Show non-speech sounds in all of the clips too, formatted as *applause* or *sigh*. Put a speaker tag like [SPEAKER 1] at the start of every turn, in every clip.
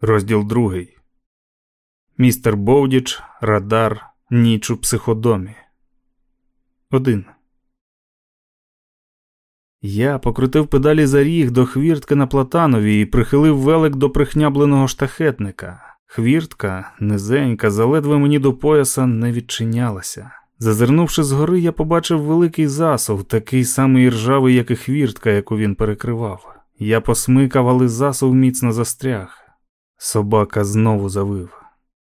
[SPEAKER 1] Розділ другий. Містер Боудіч, Радар, Ніч у психодомі. Один. Я покрутив педалі за ріг до хвіртки на платанові і прихилив велик до прихнябленого штахетника. Хвіртка, низенька, заледве мені до пояса, не відчинялася. Зазирнувши згори, я побачив великий засов, такий самий ржавий, як і хвіртка, яку він перекривав. Я посмикав, але засов міцно застряг. Собака знову завив.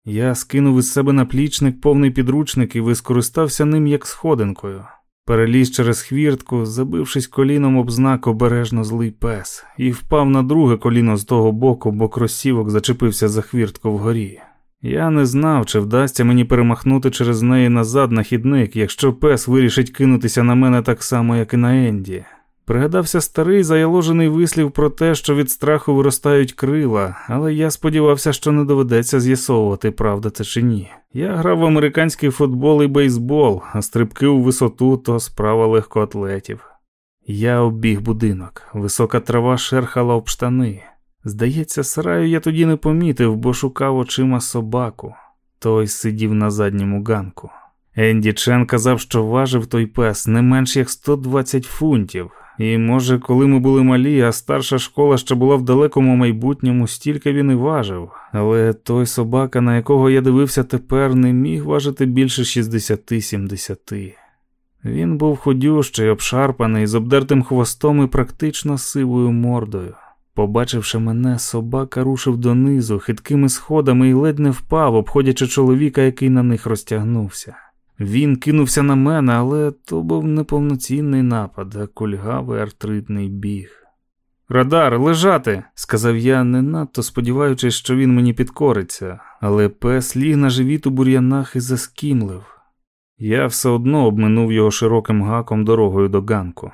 [SPEAKER 1] Я скинув із себе наплічник повний підручник і скористався ним як сходинкою. Переліз через хвіртку, забившись коліном об знак обережно злий пес, і впав на друге коліно з того боку, бо кросівок зачепився за хвіртку вгорі. Я не знав, чи вдасться мені перемахнути через неї назад на хідник, якщо пес вирішить кинутися на мене так само, як і на Енді. Пригадався старий заяложений вислів про те, що від страху виростають крила, але я сподівався, що не доведеться з'ясовувати, правда це чи ні. Я грав в американський футбол і бейсбол, а стрибки у висоту то справа легкоатлетів. Я обіг будинок, висока трава шерхала об штани. Здається, сараю я тоді не помітив, бо шукав очима собаку. Той сидів на задньому ганку. Енді Чен казав, що важив той пес не менш як 120 фунтів. І може, коли ми були малі, а старша школа ще була в далекому майбутньому, стільки він і важив, але той собака, на якого я дивився тепер, не міг важити більше 60-70. Він був ходющий, обшарпаний, з обдертим хвостом і практично сивою мордою. Побачивши мене, собака рушив донизу, хиткими сходами і ледь не впав, обходячи чоловіка, який на них розтягнувся. Він кинувся на мене, але то був неповноцінний напад, а кульгавий артритний біг. Радар, лежати, сказав я, не надто сподіваючись, що він мені підкориться, але пес ліг на живіт у бур'янах і заскімлив. Я все одно обминув його широким гаком дорогою до ганку.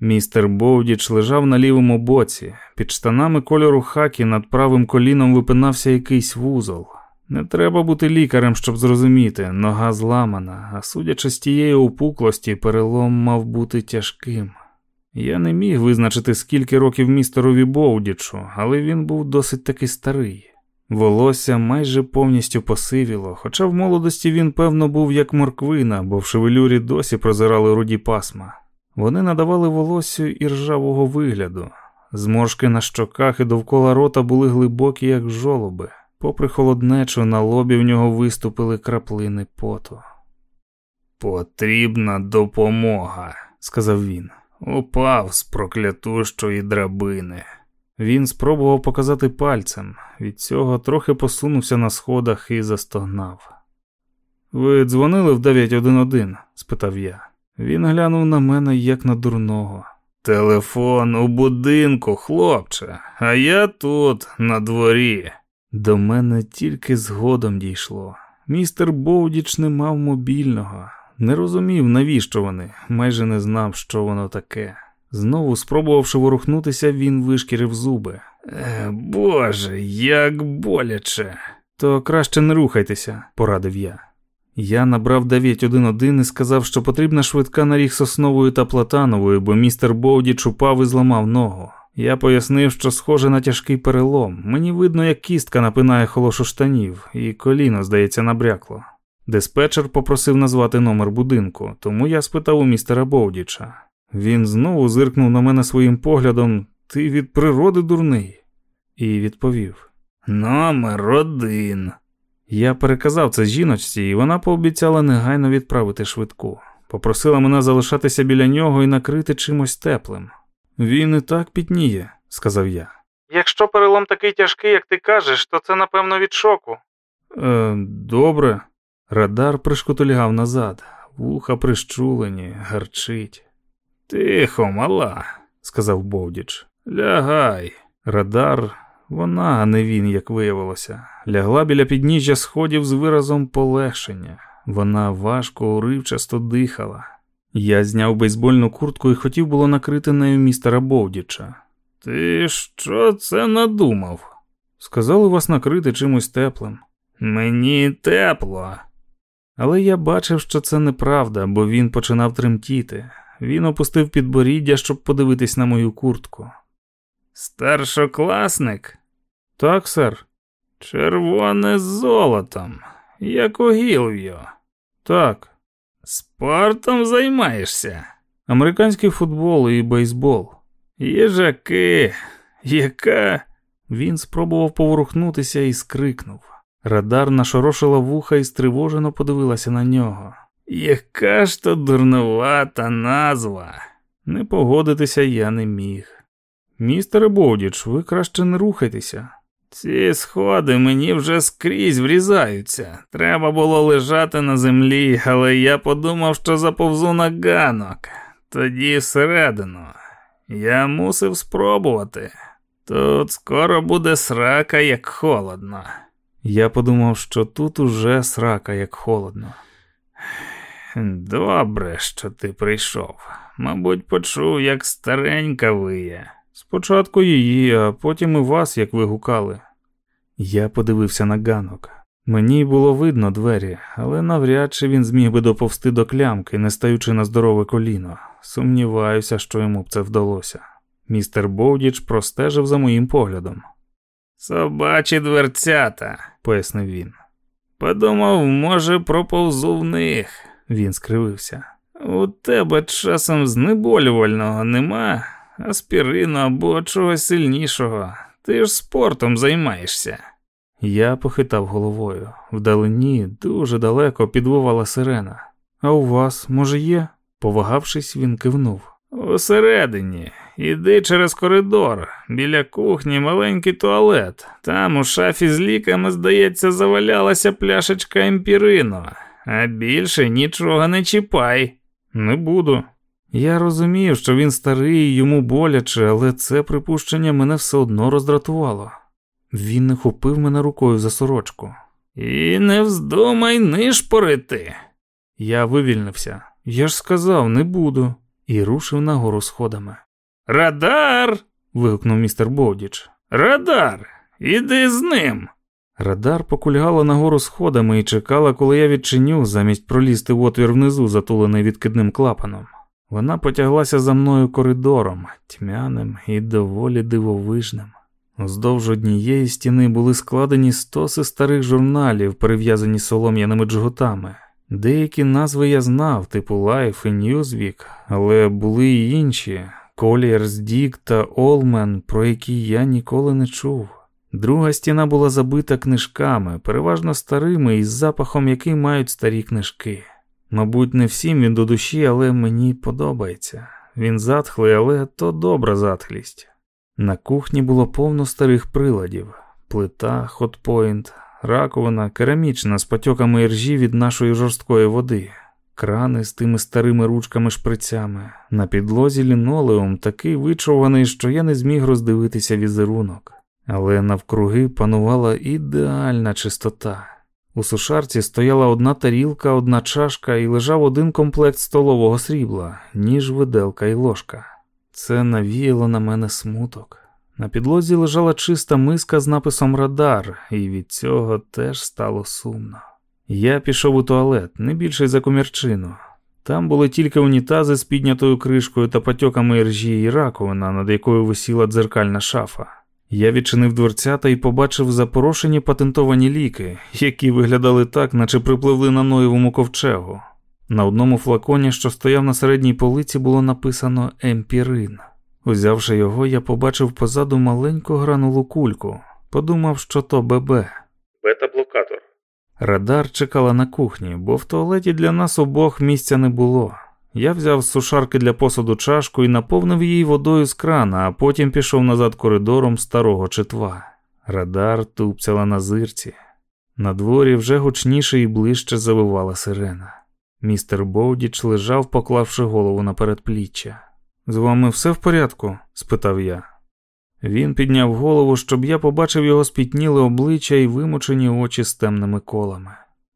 [SPEAKER 1] Містер Боудіч лежав на лівому боці, під штанами кольору хакі над правим коліном випинався якийсь вузол. Не треба бути лікарем, щоб зрозуміти, нога зламана, а судячи з тієї опуклості, перелом мав бути тяжким. Я не міг визначити, скільки років містерові Боудічу, але він був досить таки старий. Волосся майже повністю посивіло, хоча в молодості він, певно, був як морквина, бо в шевелюрі досі прозирали руді пасма. Вони надавали волоссю і ржавого вигляду. Зморшки на щоках і довкола рота були глибокі, як жолоби. Попри холоднечу, на лобі в нього виступили краплини поту. Потрібна допомога, сказав він. Упав з проклятущої драбини. Він спробував показати пальцем, від цього трохи посунувся на сходах і застогнав. Ви дзвонили в 911? спитав я. Він глянув на мене, як на дурного. Телефон у будинку, хлопче, а я тут, на дворі. До мене тільки згодом дійшло. Містер Боудіч не мав мобільного, не розумів, навіщо вони, майже не знав, що воно таке. Знову, спробувавши ворухнутися, він вишкірив зуби. Е, Боже, як боляче. То краще не рухайтеся, порадив я. Я набрав 911 і сказав, що потрібна швидка на ріг сосновою та платановою, бо містер Боудіч упав і зламав ногу. Я пояснив, що схоже на тяжкий перелом. Мені видно, як кістка напинає холошу штанів, і коліно, здається, набрякло. Диспетчер попросив назвати номер будинку, тому я спитав у містера Боудіча. Він знову зиркнув на мене своїм поглядом Ти від природи дурний? І відповів: Номер один. Я переказав це жіночці, і вона пообіцяла негайно відправити швидку. Попросила мене залишатися біля нього і накрити чимось теплим. Він і так пітніє, сказав я. Якщо перелом такий тяжкий, як ти кажеш, то це напевно від шоку. Е, Добре. Радар пришкутулягав назад, вуха прищулені, гарчить. Тихо, мала, сказав Бовдіч. Лягай. Радар, вона, а не він, як виявилося, лягла біля підніжжя сходів з виразом полегшення. Вона важко, уривчасто дихала. Я зняв бейсбольну куртку і хотів було накрити нею містера Бовдіча. Ти що це надумав? Сказали вас накрити чимось теплим. Мені тепло. Але я бачив, що це неправда, бо він починав тремтіти. Він опустив підборіддя, щоб подивитись на мою куртку. Старшокласник? Так, сер.
[SPEAKER 2] Червоне з золотом, як у Гілв'ю.
[SPEAKER 1] Так.
[SPEAKER 2] Спортом займаєшся.
[SPEAKER 1] Американський футбол і бейсбол.
[SPEAKER 2] Їжаки, яка.
[SPEAKER 1] Він спробував поворухнутися і скрикнув. Радар нашорошила вуха і стривожено подивилася на нього.
[SPEAKER 2] Яка ж то дурнувата назва.
[SPEAKER 1] Не погодитися я не міг. Містере Боудіч, ви краще не рухайтеся.
[SPEAKER 2] Ці сходи мені вже скрізь врізаються. Треба було лежати на землі, але я подумав, що заповзу на ганок. Тоді всередину. Я мусив спробувати. Тут скоро буде срака, як холодно.
[SPEAKER 1] Я подумав, що тут уже срака, як холодно.
[SPEAKER 2] Добре, що ти прийшов. Мабуть, почув, як старенька виє.
[SPEAKER 1] Спочатку її, а потім і вас, як ви гукали. Я подивився на ганок. Мені було видно двері, але навряд чи він зміг би доповсти до клямки, не стаючи на здорове коліно. Сумніваюся, що йому б це вдалося. Містер Боудіч простежив за моїм поглядом.
[SPEAKER 2] Собачі дверцята,
[SPEAKER 1] пояснив він.
[SPEAKER 2] Подумав, може, проповзу в них.
[SPEAKER 1] Він скривився.
[SPEAKER 2] У тебе часом знеболювального нема, аспірину або чогось сильнішого. Ти ж спортом займаєшся.
[SPEAKER 1] Я похитав головою. Вдалині дуже далеко підвувала сирена. А у вас, може, є? Повагавшись, він кивнув.
[SPEAKER 2] Усередині, іди через коридор, біля кухні маленький туалет. Там у шафі з ліками, здається, завалялася пляшечка емпірину, а більше нічого не чіпай.
[SPEAKER 1] Не буду. Я розумів, що він старий, йому боляче, але це припущення мене все одно роздратувало. Він не хопив мене рукою за сорочку.
[SPEAKER 2] І не вздумай нишпорити.
[SPEAKER 1] Я вивільнився. Я ж сказав, не буду, і рушив нагору сходами.
[SPEAKER 2] Радар.
[SPEAKER 1] вигукнув містер Боудіч.
[SPEAKER 2] Радар, іди з ним.
[SPEAKER 1] Радар покульгала нагору сходами і чекала, коли я відчиню, замість пролізти в отвір внизу, затулений відкидним клапаном. Вона потяглася за мною коридором, тьмяним і доволі дивовижним. Уздовж однієї стіни були складені стоси старих журналів, перев'язані солом'яними джгутами. Деякі назви я знав, типу Life і Newsweek, але були й інші Colliers, Дік та Олмен, про які я ніколи не чув. Друга стіна була забита книжками, переважно старими із запахом, який мають старі книжки. Мабуть, не всім він до душі, але мені подобається. Він затхлий, але то добра затхлість. На кухні було повно старих приладів: плита, хотпойнт, раковина, керамічна з потьоками іржі від нашої жорсткої води, крани з тими старими ручками-шприцями, на підлозі лінолеум такий вичований, що я не зміг роздивитися візерунок, але навкруги панувала ідеальна чистота. У сушарці стояла одна тарілка, одна чашка і лежав один комплект столового срібла, ніж виделка і ложка. Це навіяло на мене смуток. На підлозі лежала чиста миска з написом Радар, і від цього теж стало сумно. Я пішов у туалет, не більше за комірчину. Там були тільки унітази з піднятою кришкою та потьоками іржі і раковина, над якою висіла дзеркальна шафа. Я відчинив дверцята і побачив запорошені патентовані ліки, які виглядали так, наче припливли на Ноєвому ковчегу. На одному флаконі, що стояв на середній полиці, було написано Емпірин. Узявши його, я побачив позаду маленьку гранулу кульку, подумав, що то ББ.
[SPEAKER 2] Бета-блокатор.
[SPEAKER 1] Радар чекала на кухні, бо в туалеті для нас обох місця не було. Я взяв з сушарки для посуду чашку і наповнив її водою з крана, а потім пішов назад коридором старого читва. Радар тупцяла на зирці. На дворі вже гучніше і ближче завивала сирена. Містер Боудіч лежав, поклавши голову на передпліччя. З вами все в порядку? спитав я. Він підняв голову, щоб я побачив його спітніле обличчя і вимучені очі з темними колами.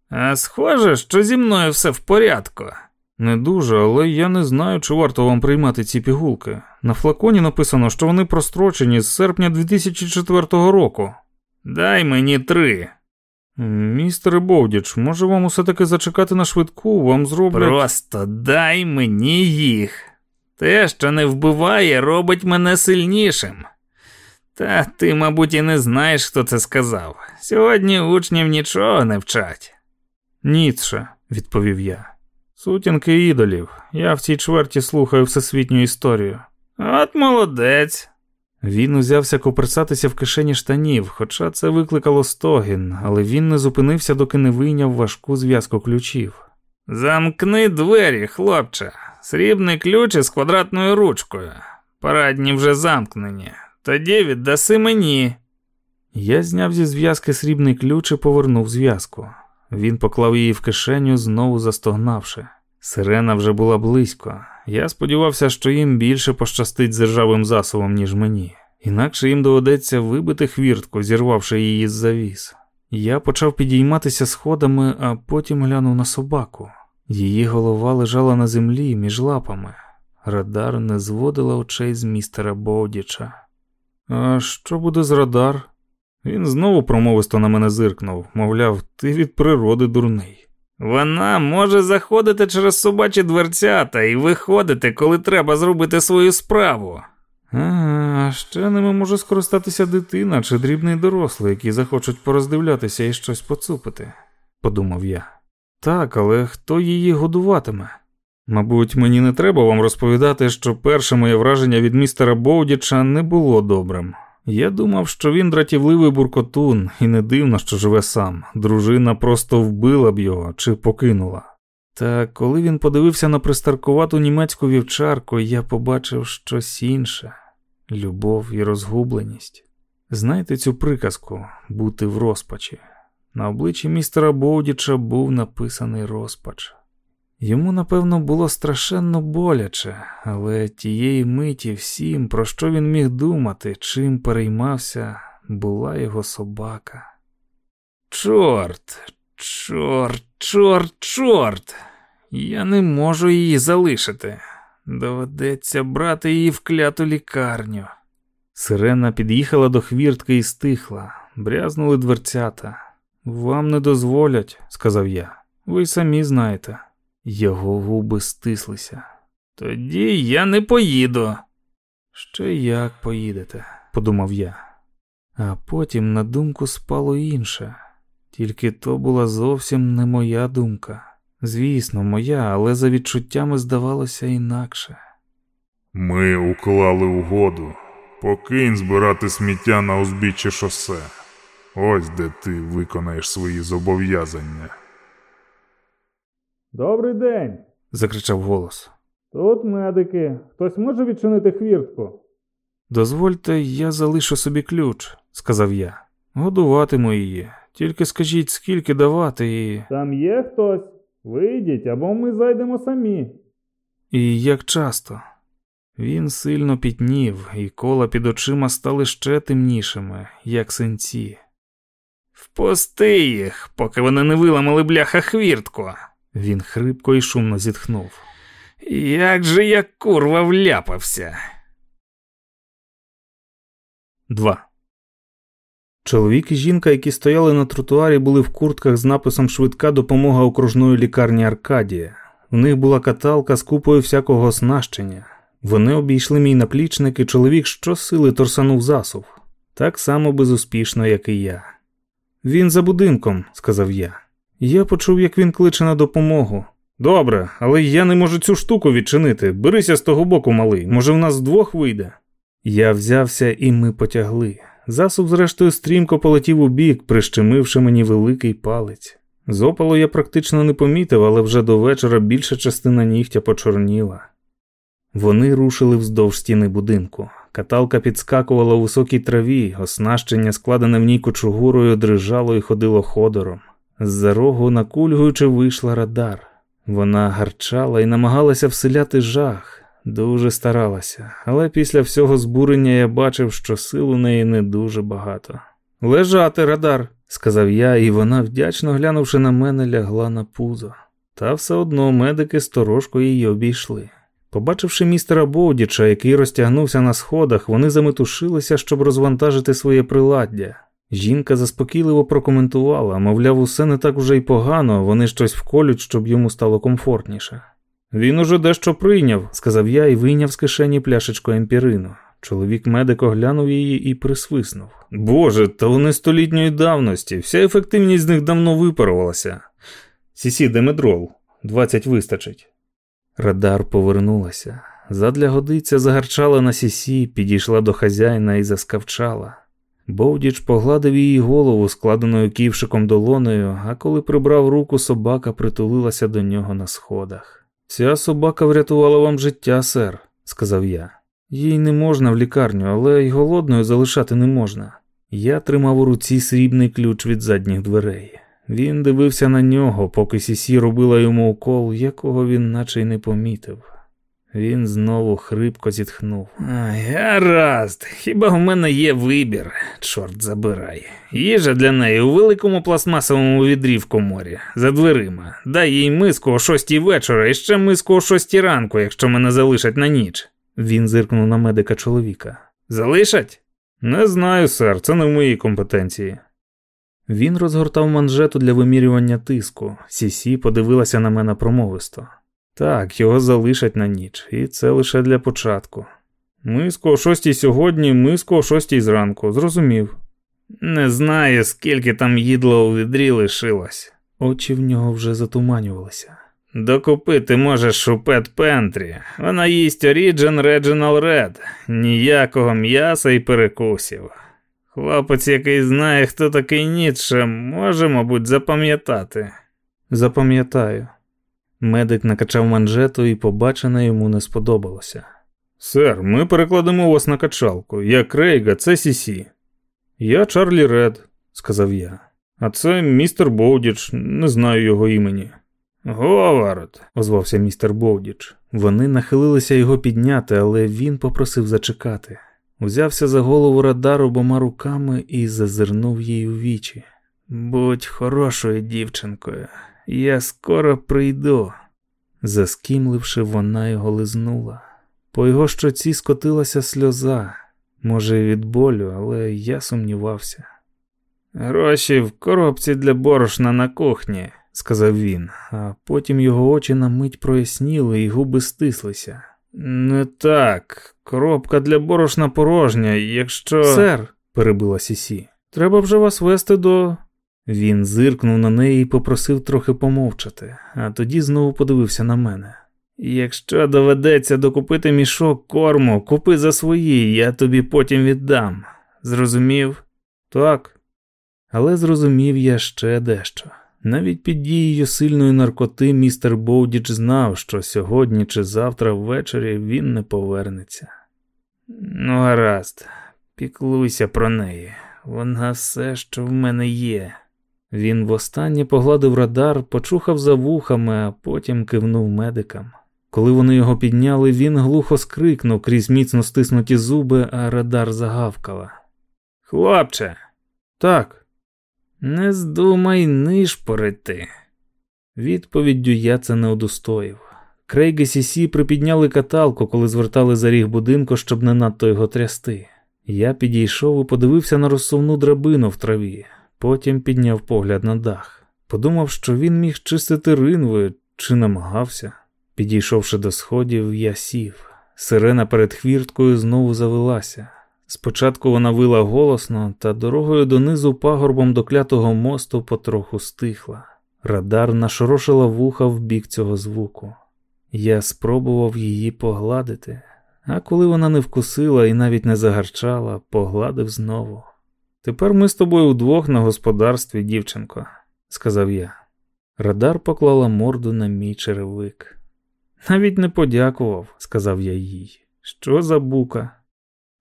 [SPEAKER 2] А схоже, що зі мною все в порядку.
[SPEAKER 1] Не дуже, але я не знаю, чи варто вам приймати ці пігулки. На флаконі написано, що вони прострочені з серпня 2004 року.
[SPEAKER 2] Дай мені три.
[SPEAKER 1] Містере Бовдіч, може вам усе таки зачекати на швидку, вам зроблять.
[SPEAKER 2] Просто дай мені їх. Те, що не вбиває, робить мене сильнішим. Та ти, мабуть, і не знаєш, хто це сказав. Сьогодні учнів нічого не вчать.
[SPEAKER 1] Ніцше, відповів я. Сутінки ідолів. Я в цій чверті слухаю всесвітню історію.
[SPEAKER 2] От молодець.
[SPEAKER 1] Він узявся коперсатися в кишені штанів, хоча це викликало стогін, але він не зупинився, доки не вийняв важку зв'язку ключів.
[SPEAKER 2] Замкни двері, хлопче, срібний ключ із квадратною ручкою. Парадні вже замкнені. Тоді віддаси мені.
[SPEAKER 1] Я зняв зі зв'язки срібний ключ і повернув зв'язку. Він поклав її в кишеню, знову застогнавши. Сирена вже була близько. Я сподівався, що їм більше пощастить з державим засобом, ніж мені, інакше їм доведеться вибити хвіртку, зірвавши її з завіс. Я почав підійматися сходами, а потім глянув на собаку. Її голова лежала на землі між лапами. Радар не зводила очей з містера Боудіча. А що буде з радар? Він знову промовисто на мене зиркнув, мовляв, ти від природи дурний.
[SPEAKER 2] Вона може заходити через собачі дверцята і виходити, коли треба зробити свою справу.
[SPEAKER 1] А, ще ними може скористатися дитина чи дрібний дорослий, які захочуть пороздивлятися і щось поцупити, подумав я. Так, але хто її годуватиме? Мабуть, мені не треба вам розповідати, що перше моє враження від містера Боудіча не було добрим. Я думав, що він дратівливий буркотун, і не дивно, що живе сам. Дружина просто вбила б його чи покинула. Та коли він подивився на пристаркувату німецьку вівчарку, я побачив щось інше любов і розгубленість. Знаєте цю приказку бути в розпачі. На обличчі містера Боудіча був написаний розпач. Йому, напевно, було страшенно боляче, але тієї миті всім, про що він міг думати, чим переймався, була його собака.
[SPEAKER 2] Чорт, чорт, чорт, чорт. Я не можу її залишити. Доведеться брати її в кляту лікарню.
[SPEAKER 1] Сирена під'їхала до хвіртки і стихла, брязнули дверцята. Вам не дозволять, сказав я. Ви самі знаєте. Його губи стислися.
[SPEAKER 2] Тоді я не поїду.
[SPEAKER 1] Ще як поїдете, подумав я. А потім на думку спало інше, тільки то була зовсім не моя думка. Звісно, моя, але за відчуттями здавалося інакше.
[SPEAKER 3] Ми уклали угоду. Покинь збирати сміття на узбіччі шосе. Ось де ти виконаєш свої зобов'язання.
[SPEAKER 1] Добрий день, закричав голос. Тут медики. Хтось може відчинити хвіртку? Дозвольте, я залишу собі ключ, сказав я. Годуватиму її. Тільки скажіть, скільки давати і. Там є хтось? Вийдіть, або ми зайдемо самі. І як часто? Він сильно пітнів, і кола під очима стали ще темнішими, як синці.
[SPEAKER 2] Впусти їх, поки вони не виламали бляха хвіртку.
[SPEAKER 1] Він хрипко і шумно зітхнув.
[SPEAKER 2] Як же я курва вляпався.
[SPEAKER 1] 2. Чоловік і жінка, які стояли на тротуарі, були в куртках з написом Швидка допомога окружної лікарні Аркадія. У них була каталка з купою всякого оснащення. Вони обійшли мій наплічник, і чоловік щосили торсанув засув, так само безуспішно, як і я. Він за будинком, сказав я. Я почув, як він кличе на допомогу. Добре, але я не можу цю штуку відчинити. Берися з того боку, малий, може, в нас вдвох вийде. Я взявся, і ми потягли. Засув, зрештою, стрімко полетів у бік, прищемивши мені великий палець. З опалу я практично не помітив, але вже до вечора більша частина нігтя почорніла. Вони рушили вздовж стіни будинку. Каталка підскакувала у високій траві, оснащення, складене в ній кочугурою, дрижало і ходило ходором. З-за рогу, накульгуючи, вийшла радар. Вона гарчала і намагалася вселяти жах, дуже старалася, але після всього збурення я бачив, що сил у неї не дуже багато. Лежати, радар, сказав я, і вона, вдячно глянувши на мене, лягла на пузо. Та все одно медики сторожко її обійшли. Побачивши містера Боудіча, який розтягнувся на сходах, вони заметушилися, щоб розвантажити своє приладдя. Жінка заспокійливо прокоментувала, мовляв, усе не так уже й погано, вони щось вколють, щоб йому стало комфортніше. Він уже дещо прийняв, сказав я і вийняв з кишені пляшечку емпірину. Чоловік медик оглянув її і присвиснув. Боже, та вони столітньої давності, вся ефективність з них давно випарувалася. Сісі Демедрол, 20 вистачить. Радар повернулася. Задля годиця загарчала на сісі, підійшла до хазяїна і заскавчала. Бовдіч погладив її голову, складеною ківшиком долоною, а коли прибрав руку, собака притулилася до нього на сходах. Ця собака врятувала вам життя, сер, сказав я. Їй не можна в лікарню, але й голодною залишати не можна. Я тримав у руці срібний ключ від задніх дверей. Він дивився на нього, поки Сісі робила йому укол, якого він наче й не помітив. Він знову хрипко зітхнув.
[SPEAKER 2] Гаразд, хіба в мене є вибір, чорт забирай. Їжа для неї у великому пластмасовому відрі в коморі, за дверима. Дай їй миску о шостій вечора і ще миску о шостій ранку, якщо мене залишать на ніч.
[SPEAKER 1] Він зиркнув на медика чоловіка.
[SPEAKER 2] Залишать?
[SPEAKER 1] Не знаю, сер, це не в моїй компетенції. Він розгортав манжету для вимірювання тиску. Сісі подивилася на мене промовисто. Так, його залишать на ніч, і це лише для початку. Миску о шостій сьогодні, миску о шостій зранку, зрозумів.
[SPEAKER 2] Не знаю, скільки там їдла у відрі лишилось.
[SPEAKER 1] Очі в нього вже затуманювалися.
[SPEAKER 2] Докупити можеш шупет Пентрі. Вона їсть Origin Reginal Red. ніякого м'яса і перекусів. Хлопець, який знає, хто такий Ніцше, може, мабуть, запам'ятати.
[SPEAKER 1] Запам'ятаю. Медик накачав манжету і побачене йому не сподобалося. Сер, ми перекладемо вас на качалку. Я Крейга, це Сісі. Я Чарлі Ред, сказав я. А це містер Боудіч, не знаю його імені.
[SPEAKER 2] Говард,
[SPEAKER 1] озвався містер Боудіч. Вони нахилилися його підняти, але він попросив зачекати. Узявся за голову радар обома руками і зазирнув їй у вічі. Будь хорошою дівчинкою, я скоро прийду. Заскімливши, вона його лизнула. По його щоці скотилася сльоза, може, від болю, але я сумнівався.
[SPEAKER 2] Гроші в коробці для борошна на кухні, сказав він,
[SPEAKER 1] а потім його очі на мить проясніли і губи стислися.
[SPEAKER 2] Не так, коробка для борошна порожня, якщо.
[SPEAKER 1] Сер, перебила Сісі, треба вже вас вести до. Він зиркнув на неї і попросив трохи помовчати, а тоді знову подивився на мене.
[SPEAKER 2] Якщо доведеться докупити мішок корму, купи за свої, я тобі потім віддам. Зрозумів?
[SPEAKER 1] Так. Але зрозумів я ще дещо. Навіть під дією сильної наркоти містер Боудіч знав, що сьогодні чи завтра ввечері він не повернеться.
[SPEAKER 2] Ну, гаразд, піклуйся про неї. Вона все, що в мене є.
[SPEAKER 1] Він востаннє погладив радар, почухав за вухами, а потім кивнув медикам. Коли вони його підняли, він глухо скрикнув крізь міцно стиснуті зуби, а радар загавкала.
[SPEAKER 2] Хлопче,
[SPEAKER 1] так.
[SPEAKER 2] Не здумай нишпорити.
[SPEAKER 1] Відповіддю я це не удостоїв. Крейг і Сісі припідняли каталку, коли звертали за ріг будинку, щоб не надто його трясти. Я підійшов і подивився на розсувну драбину в траві, потім підняв погляд на дах. Подумав, що він міг чистити ринви чи намагався. Підійшовши до сходів, я сів. Сирена перед хвірткою знову завелася. Спочатку вона вила голосно, та дорогою донизу пагорбом до клятого мосту потроху стихла. Радар нашорошила вуха в бік цього звуку. Я спробував її погладити, а коли вона не вкусила і навіть не загарчала, погладив знову. Тепер ми з тобою удвох на господарстві, дівчинко, сказав я. Радар поклала морду на мій черевик. Навіть не подякував, сказав я їй. Що за бука?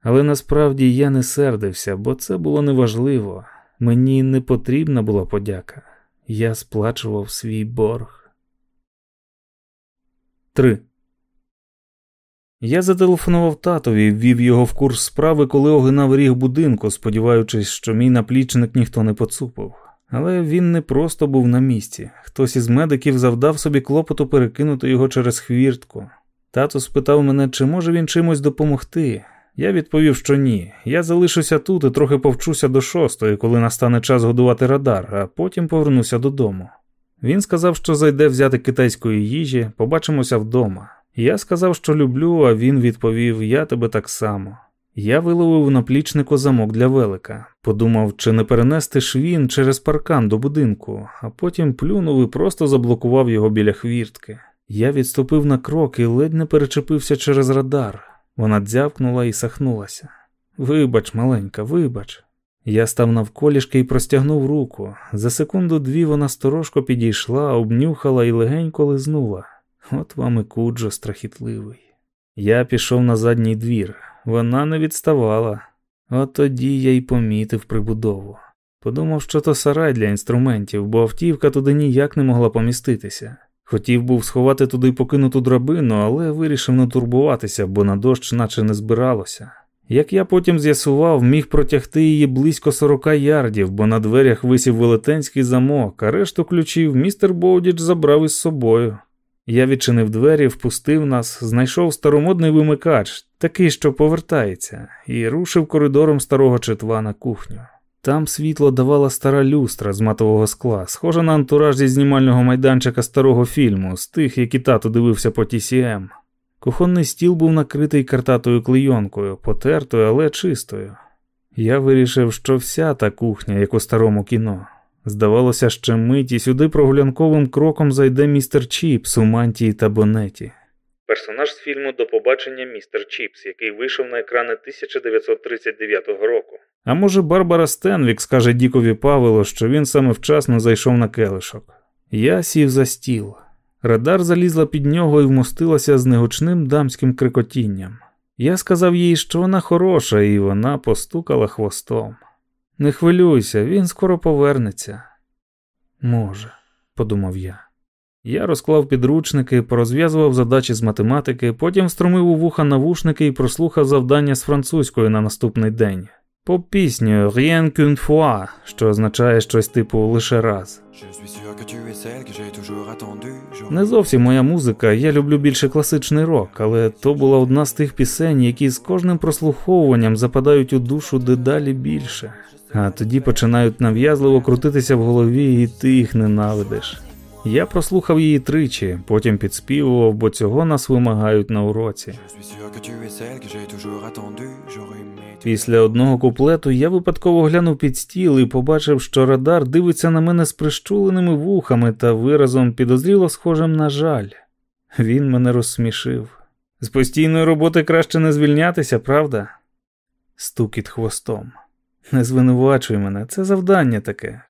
[SPEAKER 1] Але насправді я не сердився, бо це було неважливо. Мені не потрібна була подяка. Я сплачував свій борг. 3. Я зателефонував татові, ввів його в курс справи, коли огинав ріг будинку, сподіваючись, що мій наплічник ніхто не поцупив. Але він не просто був на місці. Хтось із медиків завдав собі клопоту перекинути його через хвіртку. Тато спитав мене, чи може він чимось допомогти. Я відповів, що ні. Я залишуся тут і трохи повчуся до шостої, коли настане час годувати радар, а потім повернуся додому. Він сказав, що зайде взяти китайської їжі, побачимося вдома. Я сказав, що люблю, а він відповів: Я тебе так само. Я виловив на плічнику замок для велика, подумав, чи не перенести швін через паркан до будинку, а потім плюнув і просто заблокував його біля хвіртки. Я відступив на крок і ледь не перечепився через радар. Вона дзявкнула і сахнулася. Вибач, маленька, вибач. Я став навколішки і простягнув руку. За секунду дві вона сторожко підійшла, обнюхала і легенько лизнула. От вам і куджо страхітливий. Я пішов на задній двір. Вона не відставала. От тоді я й помітив прибудову. Подумав, що то сарай для інструментів, бо автівка туди ніяк не могла поміститися. Хотів був сховати туди покинуту драбину, але вирішив не турбуватися, бо на дощ наче не збиралося. Як я потім з'ясував, міг протягти її близько 40 ярдів, бо на дверях висів велетенський замок, а решту ключів містер Боудіч забрав із собою. Я відчинив двері, впустив нас, знайшов старомодний вимикач, такий, що повертається, і рушив коридором старого читва на кухню. Там світло давала стара люстра з матового скла, схожа на антураж зі знімального майданчика старого фільму, з тих, які тато дивився по TCM. Кухонний стіл був накритий картатою клейонкою, потертою, але чистою. Я вирішив, що вся та кухня, як у старому кіно. Здавалося, ще мить сюди прогулянковим кроком зайде містер Чіпс у мантії та бонеті. Персонаж з фільму До побачення містер Чіпс, який вийшов на екрани 1939 року. А може, Барбара Стенвік скаже Дікові Павеллу, що він саме вчасно зайшов на келишок. Я сів за стіл. Радар залізла під нього і вмостилася з негучним дамським крикотінням. Я сказав їй, що вона хороша, і вона постукала хвостом. Не хвилюйся, він скоро повернеться. Може, подумав я. Я розклав підручники, порозв'язував задачі з математики, потім струмив у вуха навушники і прослухав завдання з французькою на наступний день. По пісню «Rien qu'une fois», що означає щось типу лише раз. Не зовсім моя музика, я люблю більше класичний рок, але то була одна з тих пісень, які з кожним прослуховуванням западають у душу дедалі більше, а тоді починають нав'язливо крутитися в голові, і ти їх ненавидиш. Я прослухав її тричі, потім підспівував, бо цього нас вимагають на уроці. Після одного куплету я випадково глянув під стіл і побачив, що радар дивиться на мене з прищуленими вухами та виразом підозріло схожим на жаль. Він мене розсмішив. З постійної роботи краще не звільнятися, правда? Стукіт хвостом. Не звинувачуй мене, це завдання таке.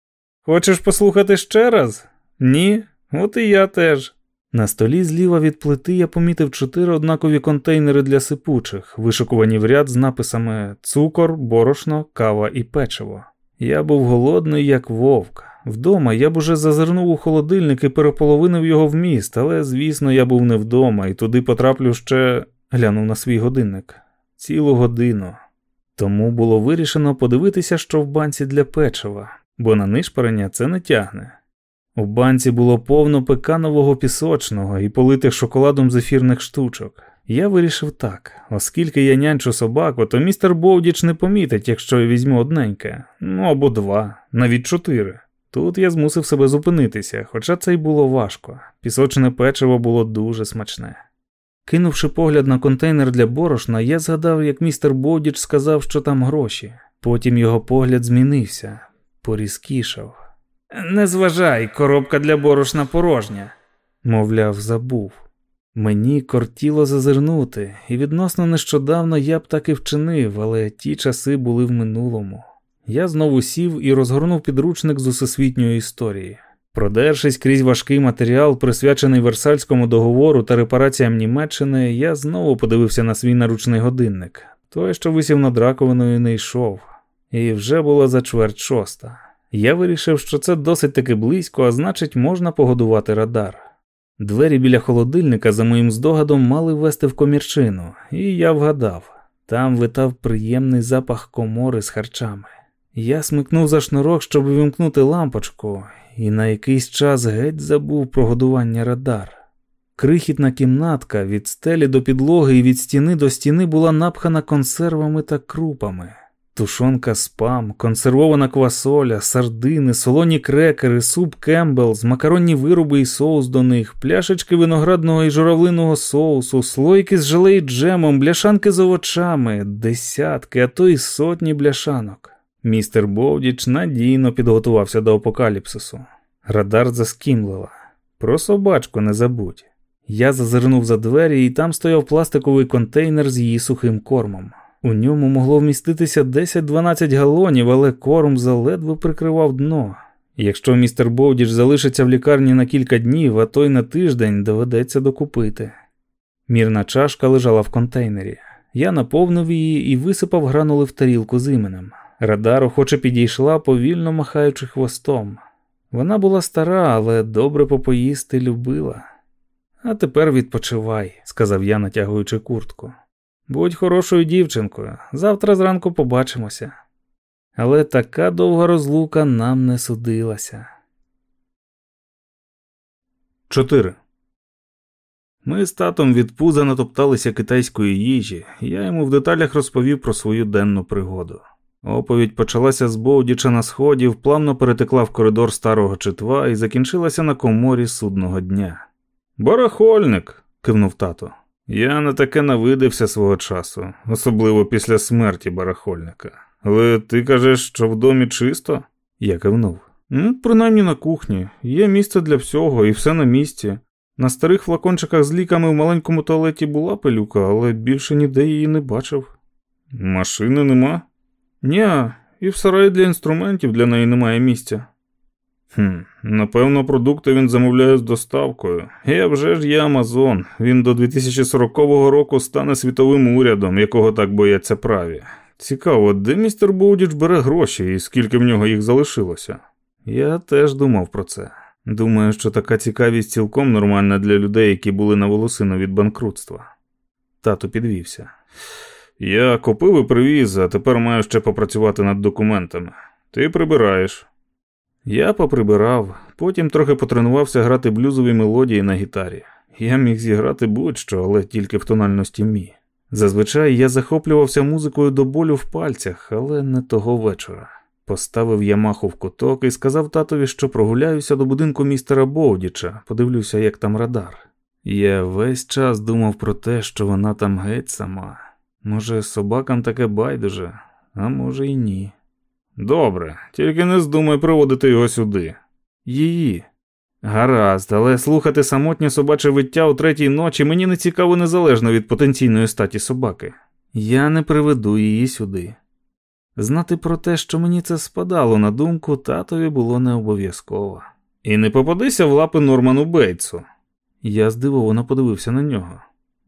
[SPEAKER 1] Хочеш послухати ще раз? Ні, от і я теж. На столі зліва від плити я помітив чотири однакові контейнери для сипучих, вишикувані в ряд з написами цукор, борошно, кава і печиво. Я був голодний, як вовк. Вдома я б уже зазирнув у холодильник і переполовинив його в міст, але, звісно, я був не вдома і туди потраплю ще глянув на свій годинник цілу годину. Тому було вирішено подивитися, що в банці для печива, бо на нишпарення це не тягне. У банці було повно пеканового пісочного і политих шоколадом зефірних штучок. Я вирішив так, оскільки я нянчу собаку, то містер Бовдіч не помітить, якщо я візьму одненьке, ну або два, навіть чотири. Тут я змусив себе зупинитися, хоча це й було важко. Пісочне печиво було дуже смачне. Кинувши погляд на контейнер для борошна, я згадав, як містер Бовдіч сказав, що там гроші. Потім його погляд змінився, порізкішав. Не зважай, коробка для борошна порожня, мовляв, забув. Мені кортіло зазирнути, і відносно нещодавно я б так і вчинив, але ті часи були в минулому. Я знову сів і розгорнув підручник з усесвітньої історії. Продершись крізь важкий матеріал, присвячений Версальському договору та репараціям Німеччини, я знову подивився на свій наручний годинник. Той, що висів над раковиною, не йшов, і вже була за чверть шоста. Я вирішив, що це досить таки близько, а значить, можна погодувати радар. Двері біля холодильника, за моїм здогадом, мали вести в комірчину, і я вгадав там витав приємний запах комори з харчами. Я смикнув за шнурок, щоб вимкнути лампочку, і на якийсь час геть забув про годування радар. Крихітна кімнатка від стелі до підлоги і від стіни до стіни була напхана консервами та крупами. Тушонка спам, консервована квасоля, сардини, солоні крекери, суп кембелз, макаронні вироби і соус до них, пляшечки виноградного і журавлиного соусу, слойки з желе джемом, бляшанки з овочами, десятки, а то й сотні бляшанок. Містер Бовдіч надійно підготувався до апокаліпсису. Радар заскімлила. Про собачку не забудь. Я зазирнув за двері, і там стояв пластиковий контейнер з її сухим кормом. У ньому могло вміститися 10-12 галонів, але корм заледве прикривав дно. Якщо містер Бовдіч залишиться в лікарні на кілька днів, а то й на тиждень доведеться докупити. Мірна чашка лежала в контейнері. Я наповнив її і висипав гранули в тарілку з іменем. Радар охоче підійшла, повільно махаючи хвостом. Вона була стара, але добре попоїсти любила. А тепер відпочивай, сказав я, натягуючи куртку. Будь хорошою дівчинкою, завтра зранку побачимося. Але така довга розлука нам не судилася. 4. Ми з татом від пуза натопталися китайської їжі, я йому в деталях розповів про свою денну пригоду. Оповідь почалася з Боудіча на сході, плавно перетекла в коридор старого читва і закінчилася на коморі судного дня. Барахольник, кивнув тато. Я на таке навидився свого часу, особливо після смерті барахольника. Але ти кажеш, що в домі чисто? Я кивнув. Ну, принаймні на кухні. Є місце для всього і все на місці. На старих флакончиках з ліками в маленькому туалеті була пилюка, але більше ніде її не бачив. Машини нема? Ні, і в сараї для інструментів для неї немає місця. Хм, Напевно, продукти він замовляє з доставкою. Я вже ж є Амазон. Він до 2040 року стане світовим урядом, якого так бояться праві. Цікаво, де містер Боудіч бере гроші і скільки в нього їх залишилося? Я теж думав про це. Думаю, що така цікавість цілком нормальна для людей, які були на волосину від банкрутства. Тато підвівся. Я купив і привіз, а тепер маю ще попрацювати над документами. Ти прибираєш. Я поприбирав, потім трохи потренувався грати блюзові мелодії на гітарі. Я міг зіграти будь-що, але тільки в тональності мі. Зазвичай я захоплювався музикою до болю в пальцях, але не того вечора. Поставив Ямаху в куток і сказав татові, що прогуляюся до будинку містера Боудіча, подивлюся, як там радар. Я весь час думав про те, що вона там геть сама. Може, собакам таке байдуже, а може й ні. Добре, тільки не здумай приводити його сюди. Її. Гаразд, але слухати самотнє собаче виття у третій ночі мені не цікаво незалежно від потенційної статі собаки. Я не приведу її сюди. Знати про те, що мені це спадало на думку, татові було не обов'язково. І не попадися в лапи Норману Бейтсу. Я здивовано подивився на нього.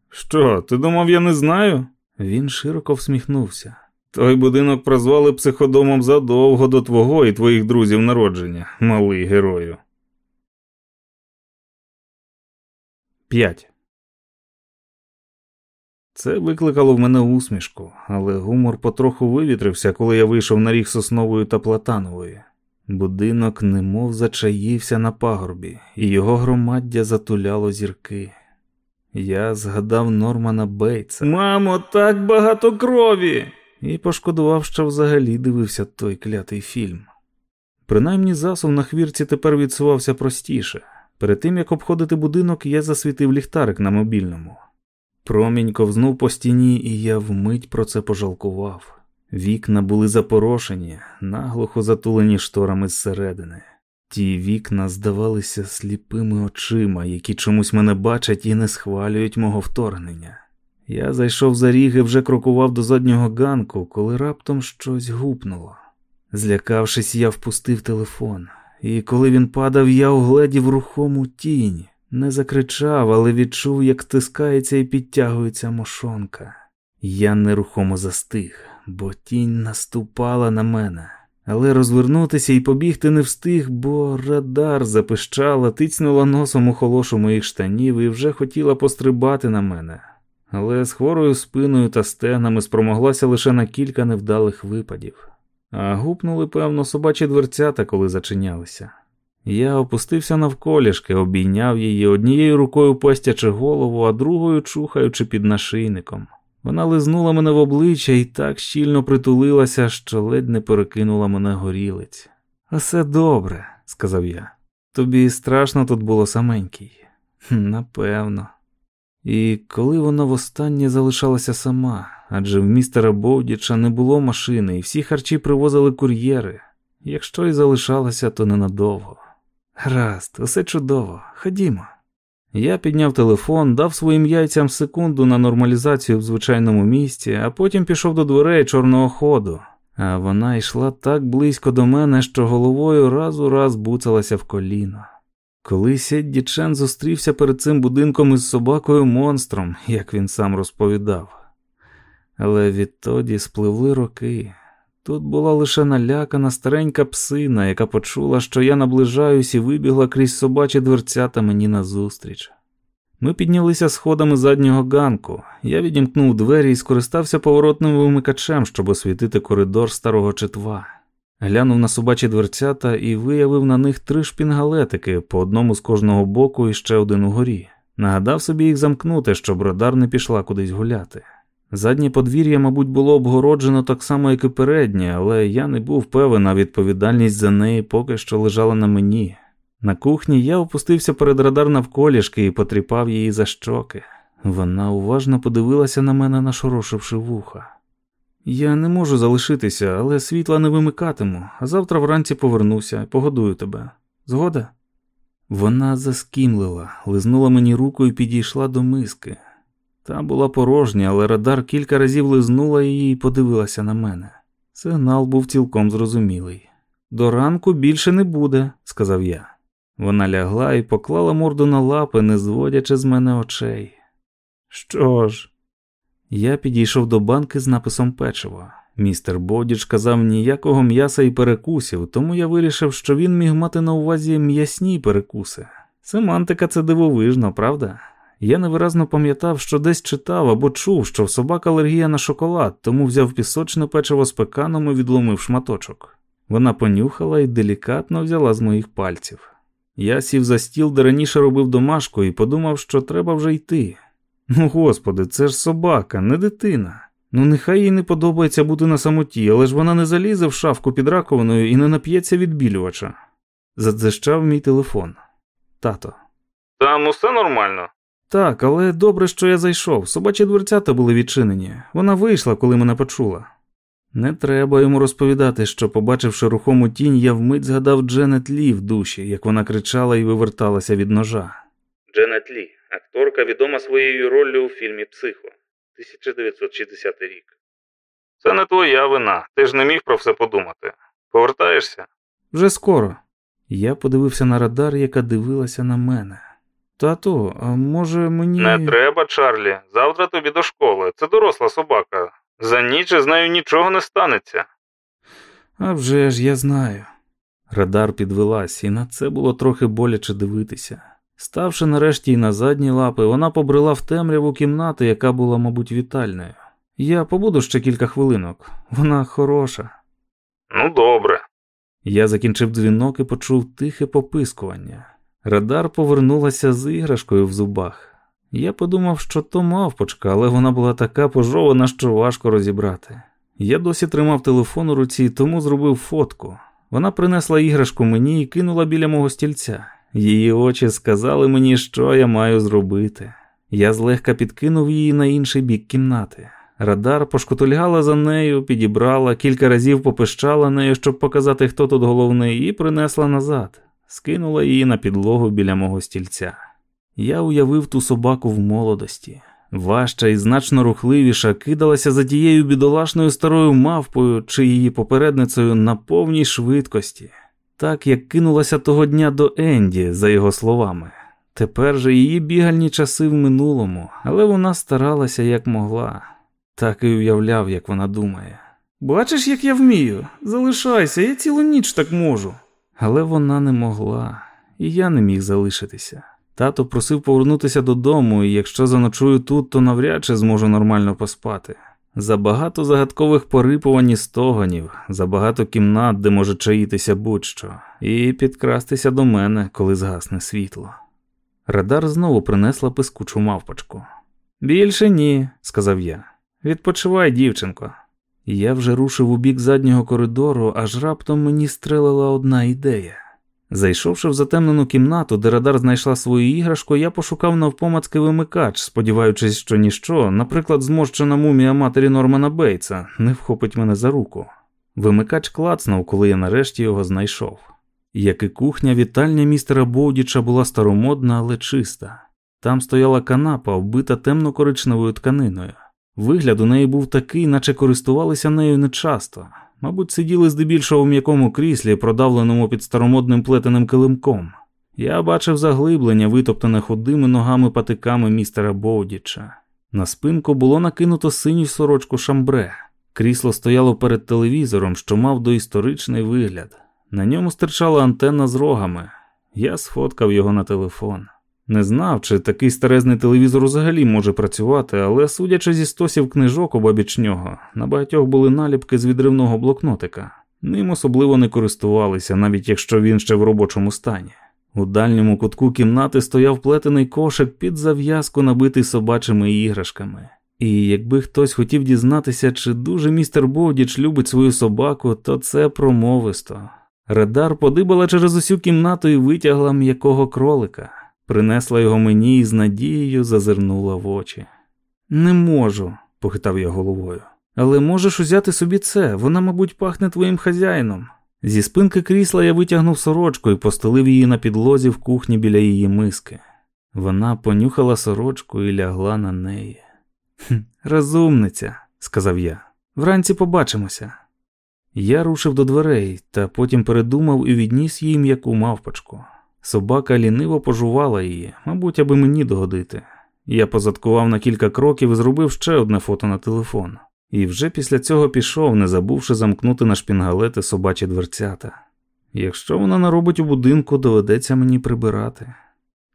[SPEAKER 1] Що, ти думав, я не знаю? Він широко всміхнувся. Той будинок прозвали психодомом задовго до твого і твоїх друзів народження, малий герою. 5. Це викликало в мене усмішку, але гумор потроху вивітрився, коли я вийшов на ріг соснової та платанової. Будинок немов зачаївся на пагорбі, і його громаддя затуляло зірки. Я згадав Нормана Бейтса. Мамо, так багато крові! І пошкодував, що взагалі дивився той клятий фільм. Принаймні засув на хвірці тепер відсувався простіше. Перед тим як обходити будинок, я засвітив ліхтарик на мобільному. Промінь ковзнув по стіні, і я вмить про це пожалкував. Вікна були запорошені, наглухо затулені шторами зсередини. Ті вікна здавалися сліпими очима, які чомусь мене бачать і не схвалюють мого вторгнення. Я зайшов за ріг і вже крокував до заднього ганку, коли раптом щось гупнуло. Злякавшись, я впустив телефон, і коли він падав, я угледів рухому тінь. Не закричав, але відчув, як стискається і підтягується мошонка. Я нерухомо застиг, бо тінь наступала на мене. Але розвернутися і побігти не встиг, бо радар запищала, тицнула носом у холошу моїх штанів і вже хотіла пострибати на мене. Але з хворою спиною та стегнами спромоглася лише на кілька невдалих випадів, а гупнули, певно, собачі дверцята, коли зачинялися. Я опустився навколішки, обійняв її однією рукою постячи голову, а другою чухаючи під нашийником. Вона лизнула мене в обличчя і так щільно притулилася, що ледь не перекинула мене горілиць. Усе добре, сказав я. Тобі страшно тут було саменький. Напевно. І коли вона востаннє залишалася сама, адже в містера Бовдіча не було машини, і всі харчі привозили кур'єри. Якщо і залишалася, то ненадовго. Гаразд, усе чудово, ходімо. Я підняв телефон, дав своїм яйцям секунду на нормалізацію в звичайному місці, а потім пішов до дверей чорного ходу. А вона йшла так близько до мене, що головою раз у раз буцалася в коліно. Колись Едді Чен зустрівся перед цим будинком із собакою монстром, як він сам розповідав. Але відтоді спливли роки. Тут була лише налякана старенька псина, яка почула, що я наближаюсь і вибігла крізь собачі дверцята мені назустріч. Ми піднялися сходами заднього ганку. Я відімкнув двері і скористався поворотним вимикачем, щоб освітити коридор старого читва. Глянув на собачі дверцята і виявив на них три шпінгалетики по одному з кожного боку і ще один угорі. Нагадав собі їх замкнути, щоб радар не пішла кудись гуляти. Заднє подвір'я, мабуть, було обгороджено так само, як і переднє, але я не був певен, а відповідальність за неї поки що лежала на мені. На кухні я опустився перед радар навколішки і потріпав її за щоки. Вона уважно подивилася на мене, нашорошивши вуха. Я не можу залишитися, але світла не вимикатиму, а завтра вранці повернуся і погодую тебе. Згода? Вона заскімлила, лизнула мені руку і підійшла до миски. Та була порожня, але радар кілька разів лизнула її і подивилася на мене. Сигнал був цілком зрозумілий. До ранку більше не буде, сказав я. Вона лягла і поклала морду на лапи, не зводячи з мене очей. Що ж? Я підійшов до банки з написом печиво. Містер Бодіч казав ніякого м'яса і перекусів, тому я вирішив, що він міг мати на увазі м'ясні перекуси. Семантика це дивовижно, правда? Я невиразно пам'ятав, що десь читав або чув, що в собак алергія на шоколад, тому взяв пісочне печиво з пеканом і відломив шматочок. Вона понюхала і делікатно взяла з моїх пальців. Я сів за стіл, де раніше робив домашку, і подумав, що треба вже йти. Ну, господи, це ж собака, не дитина. Ну, нехай їй не подобається бути на самоті, але ж вона не залізе в шафку під раковиною і не нап'ється відбілювача. Задзищав мій телефон. Тато.
[SPEAKER 2] Там усе нормально.
[SPEAKER 1] Так, але добре, що я зайшов. Собачі дверцята були відчинені. Вона вийшла, коли мене почула. Не треба йому розповідати, що, побачивши рухому тінь, я вмить згадав Дженет Лі в душі, як вона кричала і виверталася від ножа.
[SPEAKER 2] Дженет Лі, акторка, відома своєю роллю у фільмі Психо, 1960 рік. Це не твоя вина, ти ж не міг про все подумати. Повертаєшся?
[SPEAKER 1] Вже скоро. Я подивився на радар, яка дивилася на мене. Тату, а може мені.
[SPEAKER 2] Не треба, Чарлі. Завтра тобі до школи. Це доросла собака. За ніч з нею нічого не станеться.
[SPEAKER 1] А вже ж я знаю. Радар підвелась, і на це було трохи боляче дивитися. Ставши нарешті й на задні лапи, вона побрела в темряву кімнати, яка була, мабуть, вітальною. Я побуду ще кілька хвилинок. Вона хороша.
[SPEAKER 2] Ну, добре.
[SPEAKER 1] Я закінчив дзвінок і почув тихе попискування. Радар повернулася з іграшкою в зубах. Я подумав, що то мавпочка, але вона була така пожована, що важко розібрати. Я досі тримав телефон у руці, тому зробив фотку. Вона принесла іграшку мені і кинула біля мого стільця. Її очі сказали мені, що я маю зробити. Я злегка підкинув її на інший бік кімнати. Радар пошкотульгала за нею, підібрала, кілька разів попищала нею, щоб показати, хто тут головний, і принесла назад, скинула її на підлогу біля мого стільця. Я уявив ту собаку в молодості. Важча і значно рухливіша кидалася за тією бідолашною старою мавпою чи її попередницею на повній швидкості, так як кинулася того дня до Енді, за його словами. Тепер же її бігальні часи в минулому, але вона старалася як могла, так і уявляв, як вона думає. Бачиш, як я вмію? Залишайся, я цілу ніч так можу. Але вона не могла, і я не міг залишитися. Тато просив повернутися додому, і якщо заночую тут, то навряд чи зможу нормально поспати. Забагато загадкових порипувань і стогонів, забагато кімнат, де може чаїтися будь-що, і підкрастися до мене, коли згасне світло. Радар знову принесла пискучу мавпочку. Більше ні, сказав я. Відпочивай, дівчинко. Я вже рушив у бік заднього коридору, аж раптом мені стрелила одна ідея. Зайшовши в затемнену кімнату, де радар знайшла свою іграшку, я пошукав навпомацький вимикач, сподіваючись, що ніщо, наприклад, зморщена мумія матері Нормана Бейтса, не вхопить мене за руку. Вимикач клацнув, коли я нарешті його знайшов. Як і кухня, вітальня містера Боудіча була старомодна, але чиста. Там стояла канапа, оббита темно-коричневою тканиною. Вигляд у неї був такий, наче користувалися нею нечасто. Мабуть, сиділи здебільшого в м'якому кріслі, продавленому під старомодним плетеним килимком. Я бачив заглиблення, витоптане худими ногами патиками містера Боудіча. На спинку було накинуто синю сорочку шамбре. Крісло стояло перед телевізором, що мав доісторичний вигляд. На ньому стирчала антенна з рогами. Я сфоткав його на телефон. Не знав, чи такий старезний телевізор взагалі може працювати, але, судячи зі стосів книжок обабіч нього, на багатьох були наліпки з відривного блокнотика. Ним особливо не користувалися, навіть якщо він ще в робочому стані. У дальньому кутку кімнати стояв плетений кошик під зав'язку, набитий собачими іграшками. І якби хтось хотів дізнатися, чи дуже містер Боудіч любить свою собаку, то це промовисто. Редар подибала через усю кімнату і витягла м'якого кролика, принесла його мені і з надією зазирнула в очі. Не можу, похитав я головою. Але можеш узяти собі це, вона, мабуть, пахне твоїм хазяїном. Зі спинки крісла я витягнув сорочку і постелив її на підлозі в кухні біля її миски. Вона понюхала сорочку і лягла на неї. «Хм, Розумниця, сказав я. Вранці побачимося. Я рушив до дверей, та потім передумав і відніс їй м'яку мавпочку. Собака ліниво пожувала її, мабуть, аби мені догодити. Я позадкував на кілька кроків і зробив ще одне фото на телефон. І вже після цього пішов, не забувши замкнути на шпінгалети собачі дверцята. Якщо вона наробить у будинку, доведеться мені прибирати.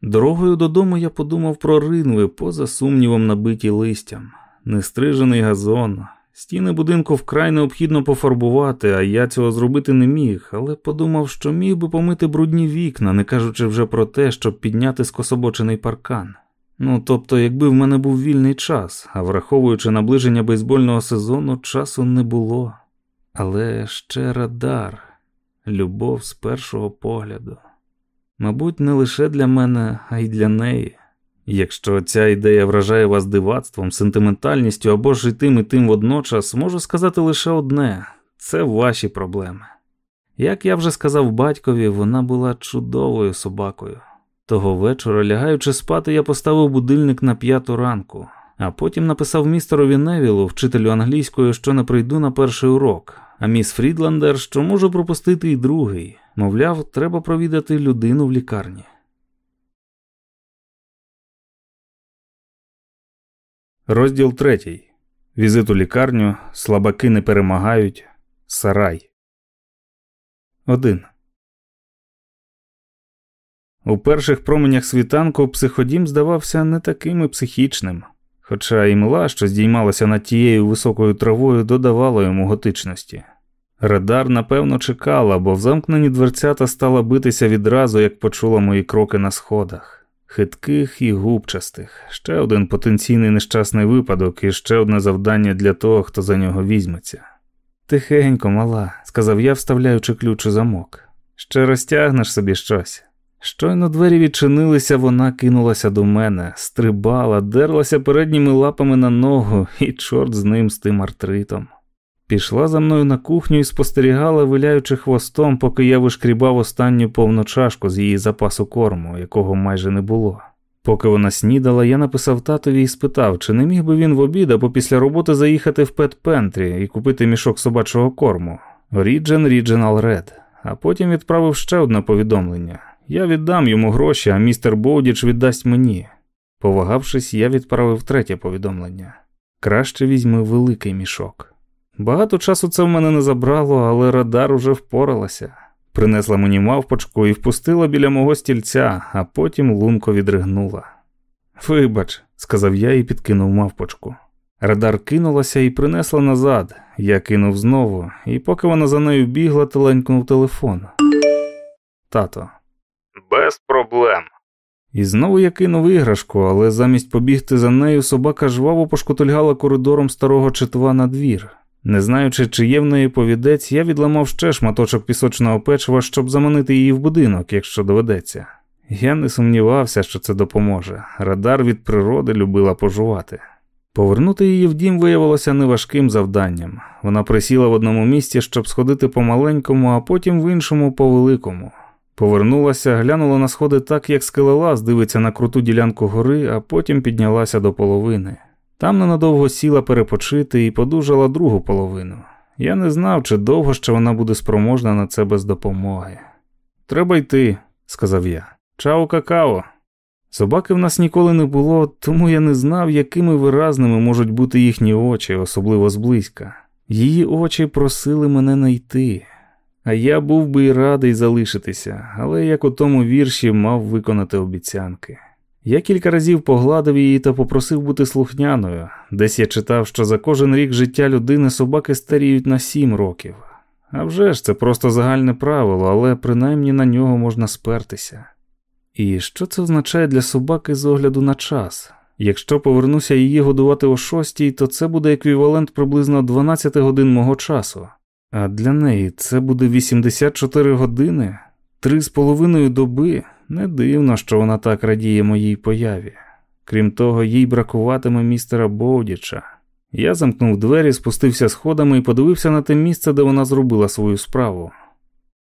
[SPEAKER 1] Дорогою додому я подумав про ринви, поза сумнівом набиті листям, нестрижений газон. Стіни будинку вкрай необхідно пофарбувати, а я цього зробити не міг, але подумав, що міг би помити брудні вікна, не кажучи вже про те, щоб підняти скособочений паркан. Ну тобто, якби в мене був вільний час, а враховуючи наближення бейсбольного сезону, часу не було. Але ще радар, любов з першого погляду. Мабуть, не лише для мене, а й для неї. Якщо ця ідея вражає вас дивацтвом, сентиментальністю або ж і тим і тим водночас, можу сказати лише одне це ваші проблеми. Як я вже сказав батькові, вона була чудовою собакою. Того вечора, лягаючи спати, я поставив будильник на п'яту ранку, а потім написав містерові Невілу, вчителю англійської, що не прийду на перший урок, а міс Фрідландер, що можу пропустити і другий. Мовляв, треба провідати людину в лікарні. Розділ третій. Візит у лікарню. Слабаки не перемагають. Сарай. Один. У перших променях світанку психодім здавався не таким і психічним, хоча і мила, що здіймалася над тією високою травою, додавала йому готичності. Радар, напевно, чекала, бо в замкнені дверцята стала битися відразу, як почула мої кроки на сходах хитких і губчастих, ще один потенційний нещасний випадок і ще одне завдання для того, хто за нього візьметься. Тихенько, мала, сказав я, вставляючи ключ у замок. Ще розтягнеш собі щось. Щойно двері відчинилися, вона кинулася до мене, стрибала, дерлася передніми лапами на ногу, і чорт з ним з тим артритом. Пішла за мною на кухню і спостерігала, виляючи хвостом, поки я вишкрібав останню повну чашку з її запасу корму, якого майже не було. Поки вона снідала, я написав татові і спитав, чи не міг би він в обід або після роботи заїхати в Пет Пентрі і купити мішок собачого корму Region Regional Red. А потім відправив ще одне повідомлення. Я віддам йому гроші, а містер Боудіч віддасть мені. Повагавшись, я відправив третє повідомлення. Краще візьми великий мішок. Багато часу це в мене не забрало, але радар уже впоралася. Принесла мені мавпочку і впустила біля мого стільця, а потім лунко відригнула. Вибач, сказав я і підкинув мавпочку. Радар кинулася і принесла назад. Я кинув знову, і поки вона за нею бігла, теленькнув телефон. Тато.
[SPEAKER 2] Без проблем.
[SPEAKER 1] І знову я кинув іграшку, але замість побігти за нею собака жваво пошкотульгала коридором старого читва на двір. Не знаючи, чи є в неї повідець, я відламав ще шматочок пісочного печива, щоб заманити її в будинок, якщо доведеться. Я не сумнівався, що це допоможе. Радар від природи любила пожувати. Повернути її в дім виявилося неважким завданням. Вона присіла в одному місці, щоб сходити по маленькому, а потім в іншому по великому. Повернулася, глянула на сходи так, як скелелаз дивиться на круту ділянку гори, а потім піднялася до половини. Там ненадовго сіла перепочити і подужала другу половину. Я не знав, чи довго ще вона буде спроможна на це без допомоги. Треба йти, сказав я. Чао, какао. Собаки в нас ніколи не було, тому я не знав, якими виразними можуть бути їхні очі, особливо зблизька. Її очі просили мене найти, а я був би і радий залишитися, але як у тому вірші мав виконати обіцянки. Я кілька разів погладив її та попросив бути слухняною. Десь я читав, що за кожен рік життя людини собаки старіють на сім років. А вже ж це просто загальне правило, але принаймні на нього можна спертися. І що це означає для собаки з огляду на час? Якщо повернуся її годувати о шостій, то це буде еквівалент приблизно 12 годин мого часу. А для неї це буде 84 години, три з половиною доби. Не дивно, що вона так радіє моїй появі. Крім того, їй бракуватиме містера Боудіча. Я замкнув двері, спустився сходами і подивився на те місце, де вона зробила свою справу.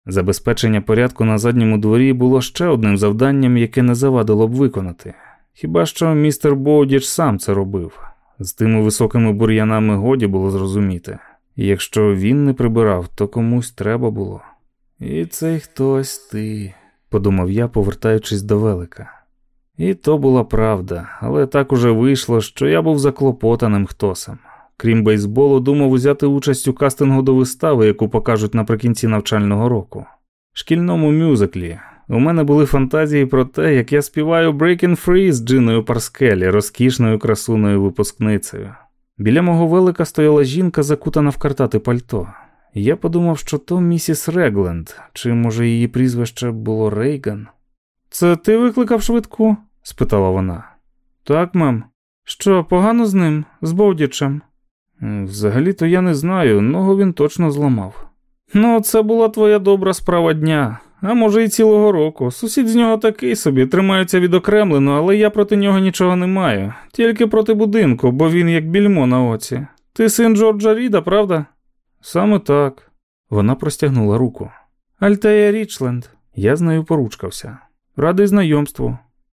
[SPEAKER 1] Забезпечення порядку на задньому дворі було ще одним завданням, яке не завадило б виконати. Хіба що містер Боудіч сам це робив. З тими високими бур'янами годі було зрозуміти. Якщо він не прибирав, то комусь треба було. І цей хтось ти, подумав я, повертаючись до велика. І то була правда, але так уже вийшло, що я був заклопотаним хтосом. Крім бейсболу, думав узяти участь у кастингу до вистави, яку покажуть наприкінці навчального року. Шкільному мюзиклі. У мене були фантазії про те, як я співаю Breaking Free з Джиною Парскелі, розкішною красуною випускницею. Біля мого велика стояла жінка, закутана в картати пальто. Я подумав, що то місіс Регленд, чи може її прізвище було Рейган. Це ти викликав швидку? спитала вона. Так, мам. Що, погано з ним, з Бовдічем? Взагалі-то я не знаю, ногу він точно зламав. Ну, це була твоя добра справа дня, а може і цілого року. Сусід з нього такий собі, тримається відокремлено, але я проти нього нічого не маю, тільки проти будинку, бо він як більмо на оці. Ти син Джорджа Ріда, правда? Саме так. Вона простягнула руку. Альтея Річленд. Я з нею поручкався. Радий знайомству.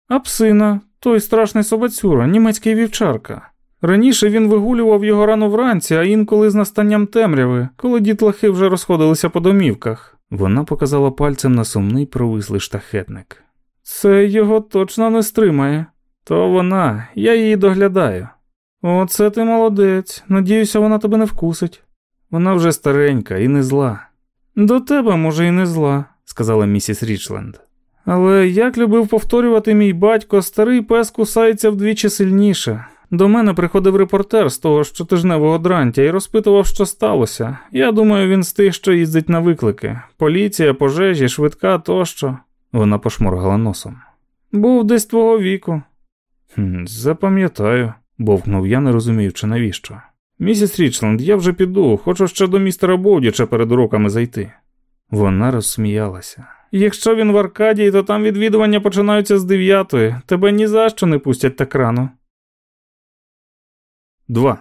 [SPEAKER 1] А псина, той страшний собацюра, німецький вівчарка. Раніше він вигулював його рано вранці, а інколи з настанням темряви, коли дітлахи вже розходилися по домівках. Вона показала пальцем на сумний провислий штахетник. Це його точно не стримає. То вона, я її доглядаю. Оце ти молодець. Надіюся, вона тебе не вкусить. Вона вже старенька і не зла. До тебе, може, і не зла, сказала місіс Річленд. Але як любив повторювати мій батько, старий пес кусається вдвічі сильніше. До мене приходив репортер з того щотижневого дрантя і розпитував, що сталося. Я думаю, він з тих, що їздить на виклики. Поліція, пожежі, швидка тощо. Вона пошморгала носом. Був десь твого віку. Запам'ятаю, бовкнув я, не розуміючи, навіщо. Місіс Річленд, я вже піду, хочу ще до містера Боудіча перед уроками зайти. Вона розсміялася. Якщо він в Аркадії, то там відвідування починаються з дев'ятої. Тебе ні за що не пустять так рано. 2.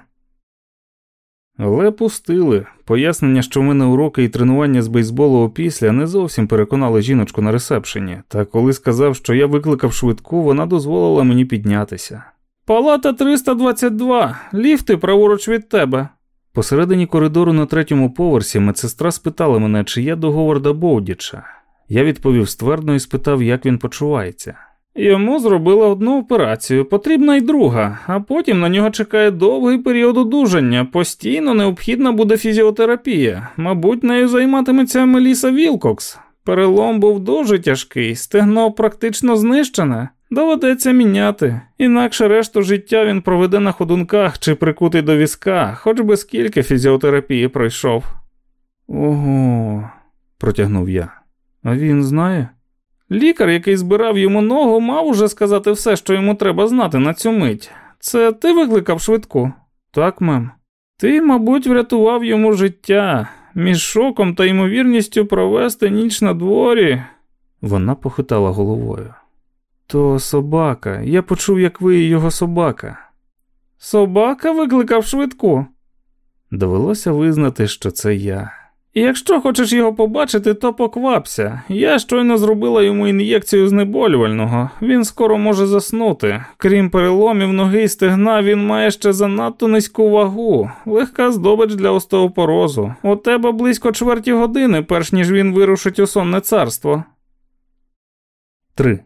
[SPEAKER 1] Але пустили. Пояснення, що в мене уроки і тренування з бейсболу опісля не зовсім переконали жіночку на ресепшені, та коли сказав, що я викликав швидку, вона дозволила мені піднятися. Палата 322, ліфти праворуч від тебе. Посередині коридору на третьому поверсі медсестра спитала мене, чи я до Говарда Боудіча. Я відповів ствердно і спитав, як він почувається. Йому зробили одну операцію, потрібна й друга, а потім на нього чекає довгий період одужання. Постійно необхідна буде фізіотерапія. Мабуть, нею займатиметься Меліса Вілкокс. Перелом був дуже тяжкий, стегно практично знищене. Доведеться міняти, інакше решту життя він проведе на ходунках чи прикутий до візка, хоч би скільки фізіотерапії пройшов. Ого, протягнув я. А він знає? Лікар, який збирав йому ногу, мав уже сказати все, що йому треба знати на цю мить. Це ти викликав швидку? Так, мем. Ти, мабуть, врятував йому життя між шоком та ймовірністю провести ніч на дворі. Вона похитала головою. То собака. Я почув, як ви його собака. Собака викликав швидку. Довелося визнати, що це я. Якщо хочеш його побачити, то поквапся. Я щойно зробила йому ін'єкцію знеболювального. Він скоро може заснути. Крім переломів ноги і стегна, він має ще занадто низьку вагу, легка здобич для остеопорозу. У тебе близько чверті години, перш ніж він вирушить у сонне царство. 3.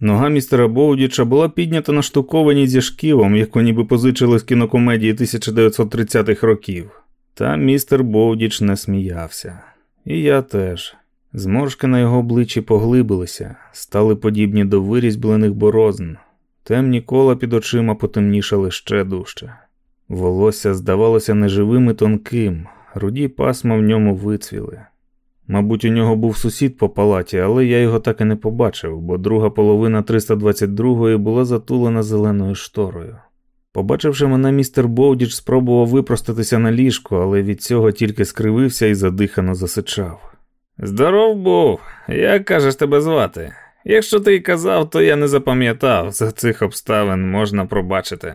[SPEAKER 1] Нога містера Боудіча була піднята на штуковані зі шківом, яку ніби позичили з кінокомедії 1930-х років. Та містер Боудіч не сміявся. І я теж. Зморшки на його обличчі поглибилися, стали подібні до вирізьблених борозн. Темні кола під очима потемнішали ще дужче. Волосся здавалося неживим і тонким, руді пасма в ньому вицвіли. Мабуть, у нього був сусід по палаті, але я його так і не побачив, бо друга половина 322-ї була затулена зеленою шторою. Побачивши мене, містер Боудіч спробував випростатися на ліжку, але від цього тільки скривився і задихано засичав. Здоров був, як кажеш тебе звати? Якщо ти й казав, то я не запам'ятав, за цих обставин можна пробачити.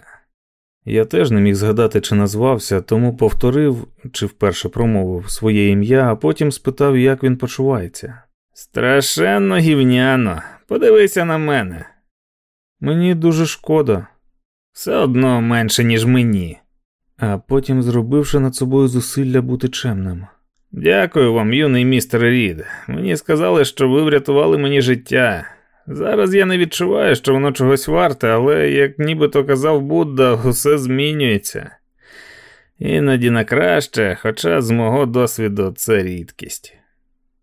[SPEAKER 1] Я теж не міг згадати, чи назвався, тому повторив чи вперше промовив своє ім'я, а потім спитав, як він почувається. Страшенно гівняно, подивися на мене. Мені дуже шкода, все одно менше, ніж мені, а потім зробивши над собою зусилля бути чемним. Дякую вам, юний містер Рід. Мені сказали, що ви врятували мені життя. Зараз я не відчуваю, що воно чогось варте, але, як нібито казав Будда, усе змінюється. Іноді на краще, хоча з мого досвіду це рідкість.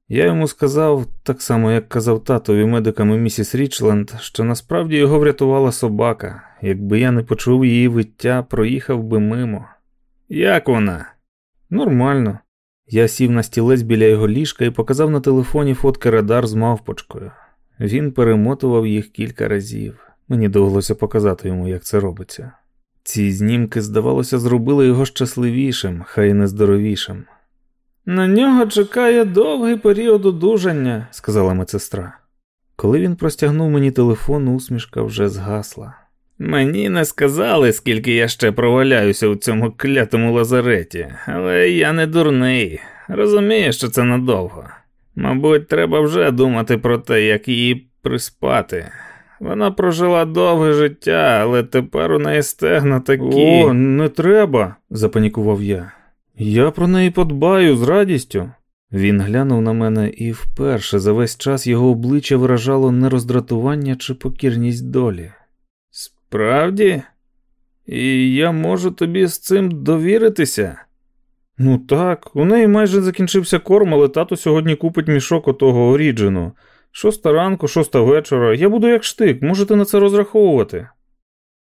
[SPEAKER 1] Я йому сказав, так само як казав татові медикам і місіс Річленд, що насправді його врятувала собака. Якби я не почув її виття, проїхав би мимо. Як вона? Нормально. Я сів на стілець біля його ліжка і показав на телефоні фотки радар з мавпочкою. Він перемотував їх кілька разів. Мені довелося показати йому, як це робиться. Ці знімки, здавалося, зробили його щасливішим, хай і нездоровішим. На нього чекає довгий період одужання, сказала медсестра. Коли він простягнув мені телефон, усмішка вже згасла. Мені не сказали, скільки я ще проваляюся у цьому клятому лазареті, але я не дурний. Розумію, що це надовго. Мабуть, треба вже думати про те, як її приспати. Вона прожила довге життя, але тепер у неї стегна такі. О, не треба, запанікував я. Я про неї подбаю з радістю. Він глянув на мене, і вперше за весь час його обличчя виражало не роздратування чи покірність долі. Справді? І я можу тобі з цим довіритися? Ну так, у неї майже закінчився корм, але тато сьогодні купить мішок отого оріджину. Шоста ранку, шоста вечора. Я буду як штик, можете на це розраховувати.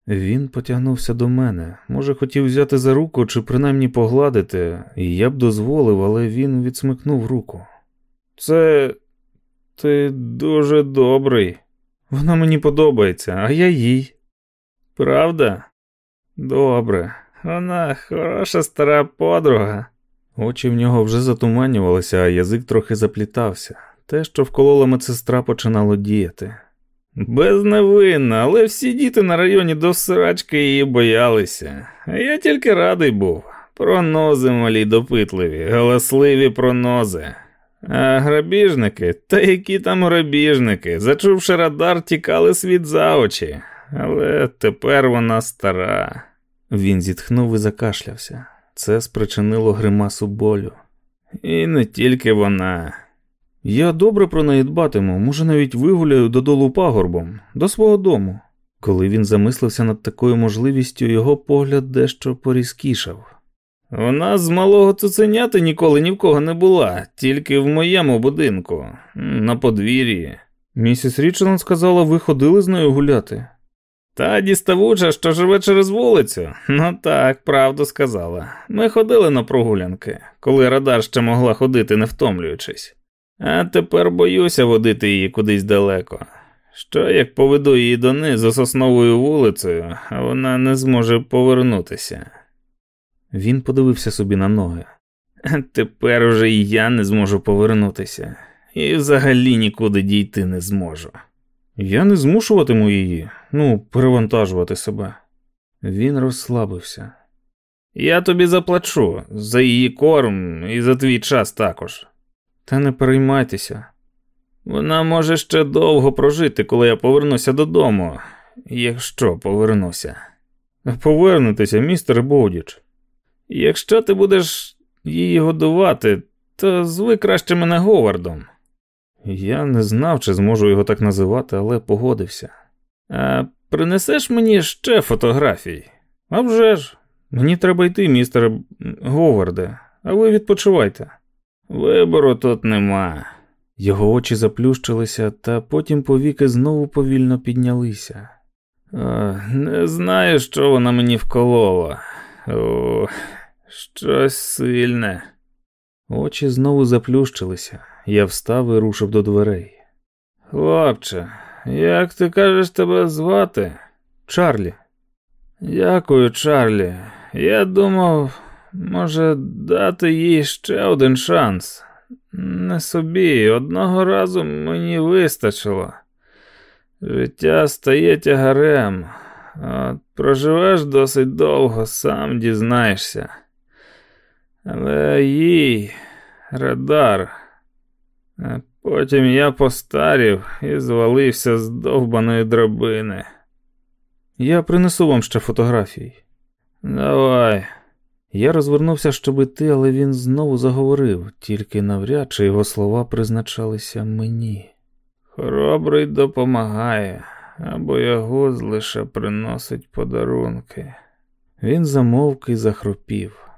[SPEAKER 1] Він потягнувся до мене, може, хотів взяти за руку чи принаймні погладити, і я б дозволив, але він відсмикнув руку. Це ти дуже добрий. Вона мені подобається, а я їй. Правда? Добре, вона хороша стара подруга. Очі в нього вже затуманювалися, а язик трохи заплітався. Те, що вколола медсестра, починало діяти. Безневинна, але всі діти на районі до срачки її боялися. Я тільки радий був. Пронози малі допитливі, галасливі пронози. А грабіжники, та які там грабіжники, зачувши радар, тікали світ за очі. Але тепер вона стара. Він зітхнув і закашлявся. Це спричинило гримасу болю. І не тільки вона. Я добре про неї дбатиму, може, навіть вигуляю додолу пагорбом, до свого дому. Коли він замислився над такою можливістю, його погляд дещо порізкішав. Нас з малого цуценяти ніколи ні в кого не була, тільки в моєму будинку, на подвір'ї. Місіс Річленд сказала, ви ходили з нею гуляти. Та діставуча, що живе через вулицю. Ну так, правду сказала. Ми ходили на прогулянки, коли радар ще могла ходити, не втомлюючись. А тепер боюся водити її кудись далеко. Що як поведу її донизу сосновою вулицею, вона не зможе повернутися.
[SPEAKER 4] Він подивився собі на ноги.
[SPEAKER 1] Тепер уже і я не зможу повернутися, і взагалі нікуди дійти не зможу.
[SPEAKER 4] Я не змушуватиму її, ну, перевантажувати себе. Він розслабився.
[SPEAKER 1] Я тобі заплачу за її корм і за твій час також.
[SPEAKER 4] Та не переймайтеся.
[SPEAKER 1] Вона може ще довго прожити, коли я повернуся додому, якщо повернуся.
[SPEAKER 4] Повернетеся, містер Боудіч.
[SPEAKER 1] Якщо ти будеш її годувати, то зви краще мене Говардом.
[SPEAKER 4] Я не знав, чи зможу його так називати, але погодився.
[SPEAKER 1] А принесеш мені ще фотографій?
[SPEAKER 4] «А вже ж, мені треба йти, містер Говарде, а ви відпочивайте.
[SPEAKER 1] Вибору тут нема.
[SPEAKER 4] Його очі заплющилися, та потім повіки знову повільно піднялися.
[SPEAKER 1] О, не знаю, що вона мені вколола. О, щось сильне.
[SPEAKER 4] Очі знову заплющилися. Я встав і рушив до дверей.
[SPEAKER 1] Хлопче, як ти кажеш тебе звати?
[SPEAKER 4] Чарлі.
[SPEAKER 1] Дякую, Чарлі. Я думав, може, дати їй ще один шанс. Не собі, одного разу мені вистачило. Життя стає тягарем, От проживеш досить довго, сам дізнаєшся. Але їй, радар. Потім я постарів і звалився з довбаної драбини.
[SPEAKER 4] Я принесу вам ще фотографій.
[SPEAKER 1] Давай.
[SPEAKER 4] Я розвернувся, щоб іти, але він знову заговорив, тільки навряд чи його слова призначалися мені.
[SPEAKER 1] Хоробрий допомагає, а боягуз лише приносить подарунки.
[SPEAKER 4] Він замовк і захропів.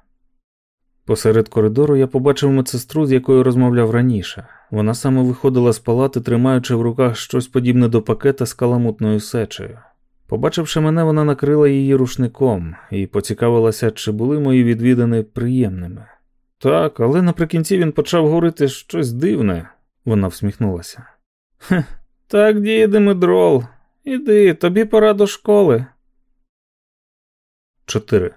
[SPEAKER 4] Посеред коридору я побачив медсестру, з якою розмовляв раніше. Вона саме виходила з палати, тримаючи в руках щось подібне до пакета з каламутною сечею. Побачивши мене, вона накрила її рушником і поцікавилася, чи були мої відвідини приємними. Так, але наприкінці він почав говорити щось дивне, вона всміхнулася.
[SPEAKER 1] Хех, так, діє Димидрол, іди, тобі пора до школи.
[SPEAKER 4] 4.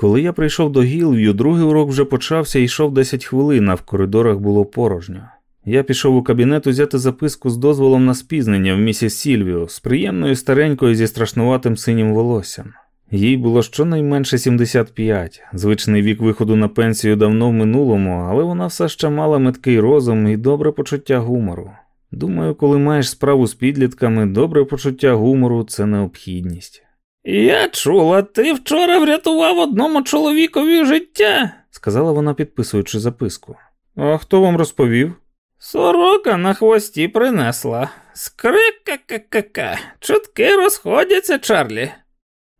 [SPEAKER 4] Коли я прийшов до Гілв'ю, другий урок вже почався і йшов 10 хвилин, а в коридорах було порожньо. Я пішов у кабінет узяти записку з дозволом на спізнення в місіс Сільвіо з приємною старенькою зі страшнуватим синім волоссям. Їй було щонайменше 75, звичний вік виходу на пенсію давно в минулому, але вона все ще мала меткий розум і добре почуття гумору. Думаю, коли маєш справу з підлітками, добре почуття гумору це необхідність.
[SPEAKER 1] Я чула, ти вчора врятував одному чоловікові життя,
[SPEAKER 4] сказала вона, підписуючи записку. А хто вам розповів?
[SPEAKER 1] Сорока на хвості принесла. Скрика-ка-ка-ка. Чутки розходяться, Чарлі.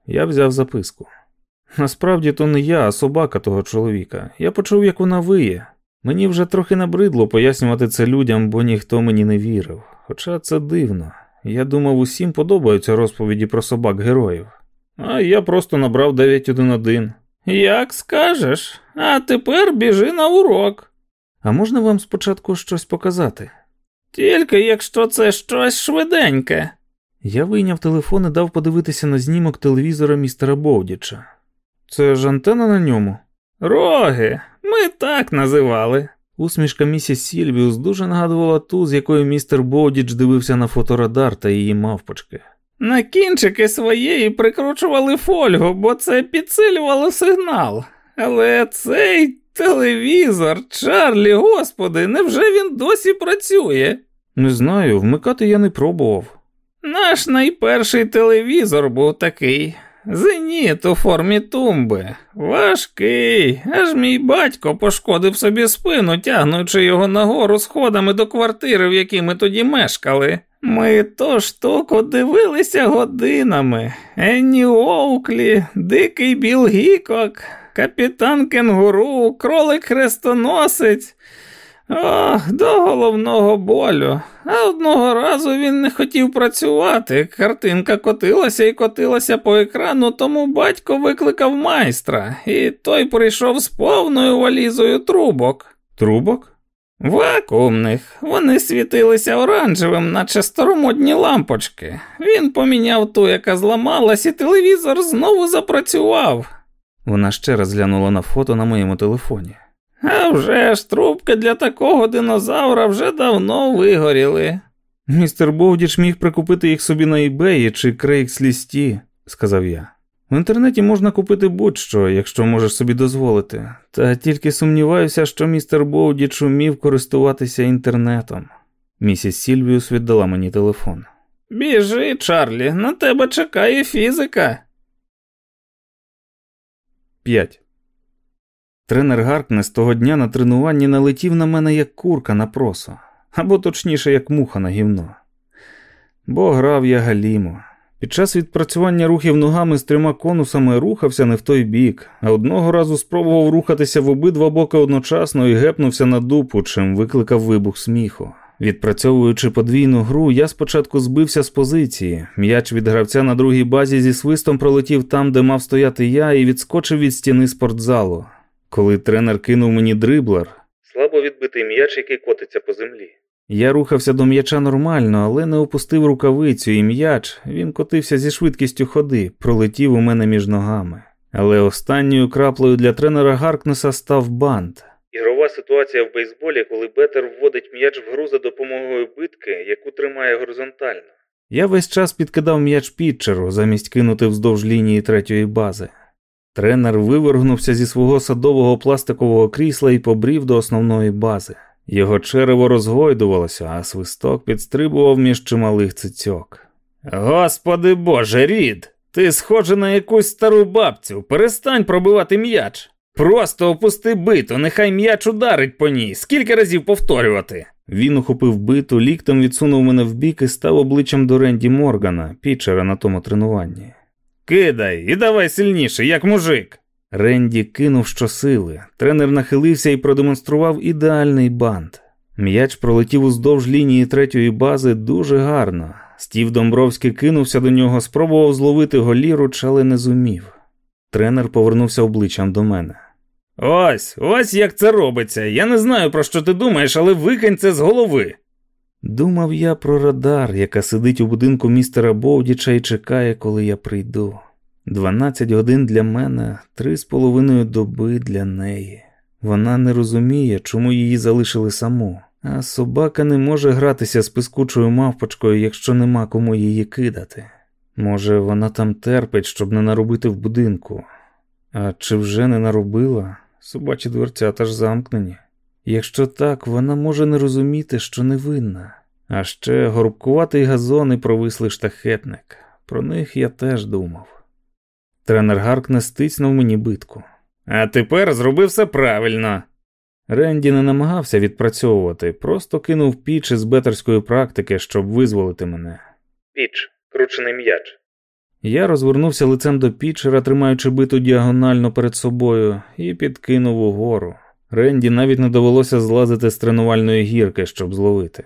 [SPEAKER 4] Я взяв записку. Насправді то не я, а собака того чоловіка. Я почув, як вона виє. Мені вже трохи набридло пояснювати це людям, бо ніхто мені не вірив. Хоча це дивно. Я думав, усім подобаються розповіді про собак героїв. А я просто набрав 911.
[SPEAKER 1] Як скажеш, а тепер біжи на урок.
[SPEAKER 4] А можна вам спочатку щось показати?
[SPEAKER 1] Тільки якщо це щось швиденьке.
[SPEAKER 4] Я вийняв телефон і дав подивитися на знімок телевізора містера Бовдіча. Це ж антена на ньому?
[SPEAKER 1] Роги, ми так називали.
[SPEAKER 4] Усмішка місіс Сільвіус дуже нагадувала ту, з якою містер Боудіч дивився на фоторадар та її мавпочки.
[SPEAKER 1] На кінчики своєї прикручували фольгу, бо це підсилювало сигнал. Але цей телевізор, Чарлі, господи, невже він досі працює?
[SPEAKER 4] Не знаю, вмикати я не пробував.
[SPEAKER 1] Наш найперший телевізор був такий. Зеніт у формі тумби. Важкий. Аж мій батько пошкодив собі спину, тягнучи його нагору сходами до квартири, в якій ми тоді мешкали. Ми то штуку дивилися годинами. Енні Оуклі, Дикий Біл Гікок, Капітан Кенгуру, кролик хрестоносець. Ох, до головного болю. А одного разу він не хотів працювати. Картинка котилася і котилася по екрану, тому батько викликав майстра, і той прийшов з повною валізою трубок.
[SPEAKER 4] Трубок?
[SPEAKER 2] Вакуумних. Вони світилися оранжевим, наче старомодні лампочки. Він поміняв ту, яка зламалась, і телевізор знову запрацював.
[SPEAKER 1] Вона ще раз глянула на фото на моєму телефоні.
[SPEAKER 2] А вже ж трубки для такого динозавра вже давно вигоріли.
[SPEAKER 1] Містер Бовдіч міг прикупити їх собі на eBay чи Craigslist, сказав я. В інтернеті можна купити будь-що, якщо можеш собі дозволити, та тільки сумніваюся, що містер Боудіч умів користуватися інтернетом. Місіс Сільвіус віддала мені телефон.
[SPEAKER 2] Біжи, Чарлі, на тебе чекає фізика.
[SPEAKER 1] 5. Тренер Гаркнес того дня на тренуванні налетів на мене як курка на просо, або точніше, як муха на гівно. Бо грав я галімо. Під час відпрацювання рухів ногами з трьома конусами рухався не в той бік, а одного разу спробував рухатися в обидва боки одночасно і гепнувся на дупу, чим викликав вибух сміху. Відпрацьовуючи подвійну гру, я спочатку збився з позиції. М'яч від гравця на другій базі зі свистом пролетів там, де мав стояти я, і відскочив від стіни спортзалу. Коли тренер кинув мені дриблер, слабо відбитий м'яч, який котиться по землі. Я рухався до м'яча нормально, але не опустив рукавицю, і м'яч він котився зі швидкістю ходи, пролетів у мене між ногами. Але останньою краплею для тренера Гаркнеса став бант. Ігрова ситуація в бейсболі, коли Бетер вводить м'яч в гру за допомогою битки, яку тримає горизонтально. Я весь час підкидав м'яч підчеру, замість кинути вздовж лінії третьої бази. Тренер вивергнувся зі свого садового пластикового крісла і побрів до основної бази. Його черево розгойдувалося, а свисток підстрибував між чималих цицьок.
[SPEAKER 2] Господи Боже, рід, ти схожий на якусь стару бабцю, перестань пробивати м'яч. Просто опусти биту, нехай м'яч ударить по ній. Скільки разів повторювати?
[SPEAKER 1] Він ухопив биту, ліктем відсунув мене вбік і став обличчям до Ренді Моргана, пічера на тому тренуванні.
[SPEAKER 2] Кидай і давай сильніше, як мужик.
[SPEAKER 1] Ренді кинув щосили. Тренер нахилився і продемонстрував ідеальний бант. М'яч пролетів уздовж лінії третьої бази дуже гарно. Стів Домбровський кинувся до нього, спробував зловити голіруч, але не зумів. Тренер повернувся обличчям до мене.
[SPEAKER 2] Ось, ось як це робиться. Я не знаю, про що ти думаєш, але викинь це з голови.
[SPEAKER 1] Думав я про радар, яка сидить у будинку містера Бовдіча і чекає, коли я прийду. Дванадцять годин для мене, три з половиною доби для неї. Вона не розуміє, чому її залишили саму, а собака не може гратися з пискучою мавпочкою, якщо нема кому її кидати. Може, вона там терпить, щоб не наробити в будинку. А чи вже не наробила? Собачі дверцята ж замкнені. Якщо так, вона може не розуміти, що невинна. А ще горбкуватий газон і провислий штахетник. Про них я теж думав. Тренер Гаркне стиснув мені битку.
[SPEAKER 2] А тепер зробив все правильно.
[SPEAKER 1] Ренді не намагався відпрацьовувати, просто кинув піч із бетерської практики, щоб визволити мене. Піч, кручений м'яч. Я розвернувся лицем до пічера, тримаючи биту діагонально перед собою, і підкинув угору. Ренді навіть не довелося злазити з тренувальної гірки, щоб зловити.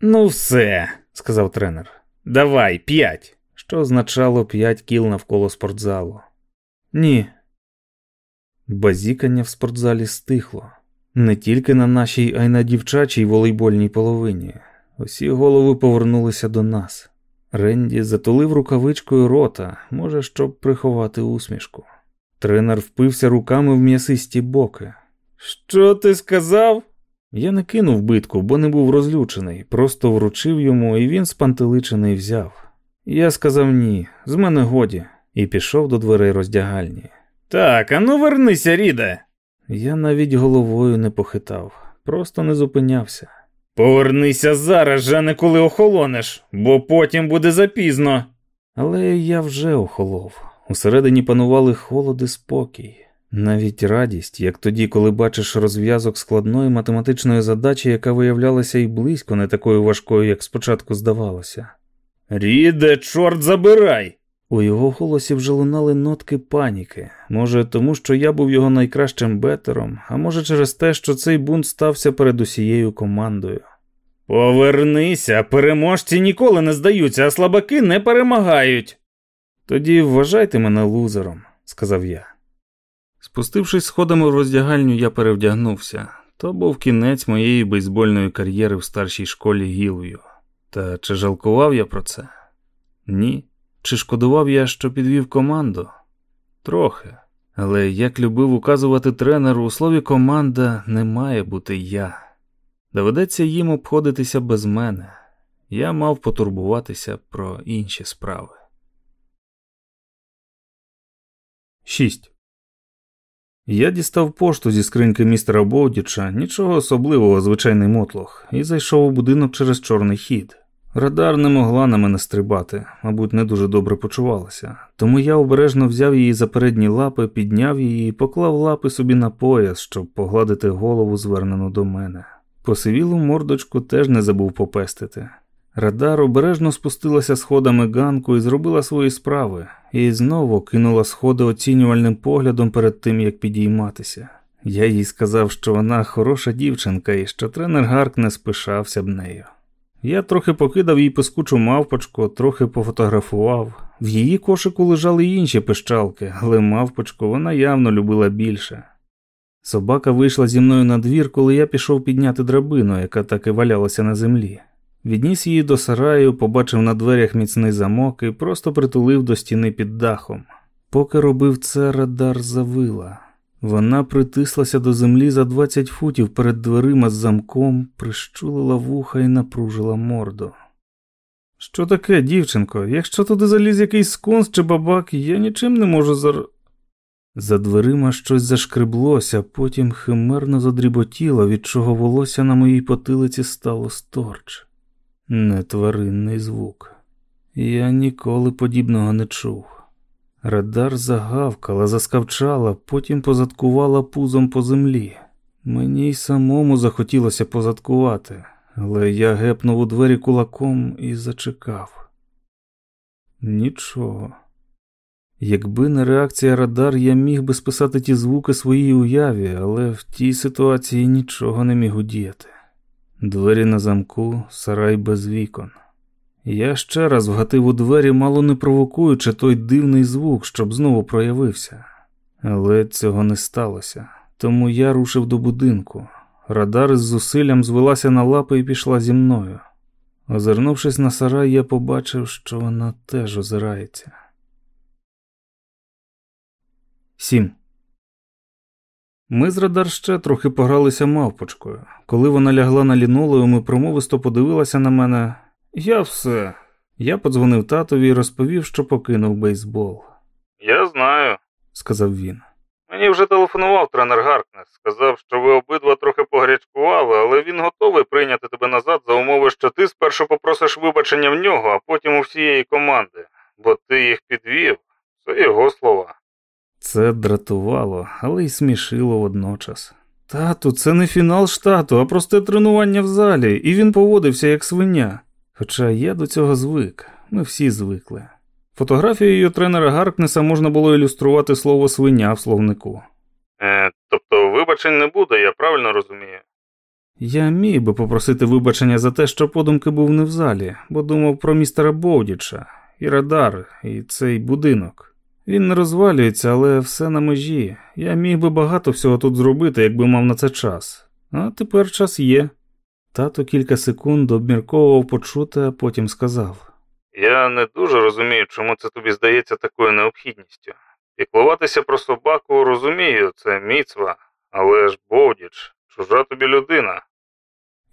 [SPEAKER 2] Ну, все, сказав тренер. Давай, п'ять
[SPEAKER 1] що означало п'ять кіл навколо спортзалу. Ні. Базікання в спортзалі стихло не тільки на нашій, а й на дівчачій волейбольній половині. Усі голови повернулися до нас. Ренді затулив рукавичкою рота, може, щоб приховати усмішку. Тренер впився руками в м'ясисті боки.
[SPEAKER 2] Що ти сказав?
[SPEAKER 1] Я не кинув битку, бо не був розлючений, просто вручив йому, і він спантеличений взяв. Я сказав ні, з мене годі, і пішов до дверей роздягальні.
[SPEAKER 2] Так, а ну вернися, Ріде.
[SPEAKER 1] Я навіть головою не похитав, просто не зупинявся.
[SPEAKER 2] Повернися зараз же, не коли охолонеш, бо потім буде запізно.
[SPEAKER 1] Але я вже охолов. Усередині панували холод і спокій, навіть радість, як тоді, коли бачиш розв'язок складної математичної задачі, яка виявлялася і близько не такою важкою, як спочатку здавалося.
[SPEAKER 2] Ріде, чорт забирай!
[SPEAKER 1] У його голосі вже лунали нотки паніки. Може, тому що я був його найкращим бетером, а може, через те, що цей бунт стався перед усією командою.
[SPEAKER 2] Повернися, переможці ніколи не здаються, а слабаки не перемагають.
[SPEAKER 1] Тоді вважайте мене лузером, сказав я. Спустившись сходами в роздягальню, я перевдягнувся. То був кінець моєї бейсбольної кар'єри в старшій школі Гілвію. Та чи жалкував я про це? Ні. Чи шкодував я, що підвів команду? Трохи. Але як любив указувати тренеру, у слові команда не має бути я. Доведеться їм обходитися без мене. Я мав потурбуватися про інші справи. 6. Я дістав пошту зі скриньки містера Боудіча, нічого особливого, звичайний мотлох, і зайшов у будинок через чорний хід. Радар не могла на мене стрибати, мабуть, не дуже добре почувалася, тому я обережно взяв її за передні лапи, підняв її і поклав лапи собі на пояс, щоб погладити голову, звернену до мене. Посивілу мордочку теж не забув попестити. Радар обережно спустилася сходами ганку і зробила свої справи, і знову кинула сходи оцінювальним поглядом перед тим, як підійматися. Я їй сказав, що вона хороша дівчинка і що тренер Гарк не спишався б нею. Я трохи покидав їй пискучу мавпочку, трохи пофотографував. В її кошику лежали й інші пищалки, але мавпочку вона явно любила більше. Собака вийшла зі мною на двір, коли я пішов підняти драбину, яка так і валялася на землі. Відніс її до сараю, побачив на дверях міцний замок і просто притулив до стіни під дахом. Поки робив це, радар завила. Вона притислася до землі за 20 футів перед дверима з замком, прищулила вуха і напружила морду. Що таке, дівчинко? Якщо туди заліз якийсь скунс чи бабак, я нічим не можу зар. За дверима щось зашкреблося, потім химерно задріботіло, від чого волосся на моїй потилиці стало сторч. Не тваринний звук. Я ніколи подібного не чув. Радар загавкала, заскавчала, потім позадкувала пузом по землі. Мені й самому захотілося позадкувати, але я гепнув у двері кулаком і зачекав. Нічого. Якби не реакція радар, я міг би списати ті звуки своїй уяві, але в тій ситуації нічого не міг удіяти. Двері на замку, сарай без вікон. Я ще раз вгатив у двері, мало не провокуючи той дивний звук, щоб знову проявився. Але цього не сталося, тому я рушив до будинку. Радар із зусиллям звелася на лапи і пішла зі мною. Озирнувшись на сарай, я побачив, що вона теж озирається. 7. Ми з радар ще трохи погралися мавпочкою. Коли вона лягла на лінолеум і промовисто подивилася на мене, я все. Я подзвонив татові і розповів, що покинув бейсбол.
[SPEAKER 2] Я знаю,
[SPEAKER 1] сказав він.
[SPEAKER 2] Мені вже телефонував тренер Гаркнес. Сказав, що ви обидва трохи погрячкували, але він готовий прийняти тебе назад за умови, що ти спершу попросиш вибачення в нього, а потім у всієї команди, бо ти їх підвів. Це його слова.
[SPEAKER 1] Це дратувало, але й смішило водночас. Тату, це не фінал штату, а просте тренування в залі, і він поводився як свиня. Хоча я до цього звик, ми всі звикли. Фотографією тренера Гаркнеса можна було ілюструвати слово свиня в словнику.
[SPEAKER 2] Е, Тобто вибачень не буде, я правильно розумію.
[SPEAKER 1] Я міг би попросити вибачення за те, що подумки був не в залі, бо думав про містера Боудіча, і радар, і цей будинок. Він не розвалюється, але все на межі. Я міг би багато всього тут зробити, якби мав на це час. А тепер час є. Тато кілька секунд обмірковував почуте, а потім сказав:
[SPEAKER 2] Я не дуже розумію, чому це тобі здається такою необхідністю. Піклуватися про собаку розумію, це міцва, але ж Бовдіч, чужа тобі людина.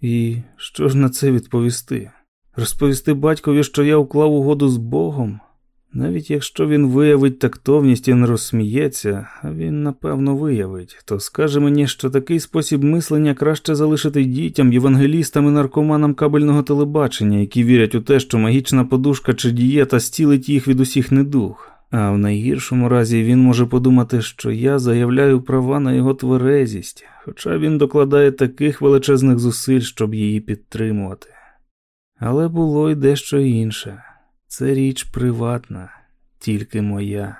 [SPEAKER 1] І що ж на це відповісти? Розповісти батькові, що я уклав угоду з Богом? Навіть якщо він виявить тактовність і не розсміється, а він напевно виявить, то скаже мені, що такий спосіб мислення краще залишити дітям, євангелістам і наркоманам кабельного телебачення, які вірять у те, що магічна подушка чи дієта стілить їх від усіх недуг. А в найгіршому разі він може подумати, що я заявляю права на його тверезість, хоча він докладає таких величезних зусиль, щоб її підтримувати. Але було й дещо інше. Це річ приватна, тільки моя.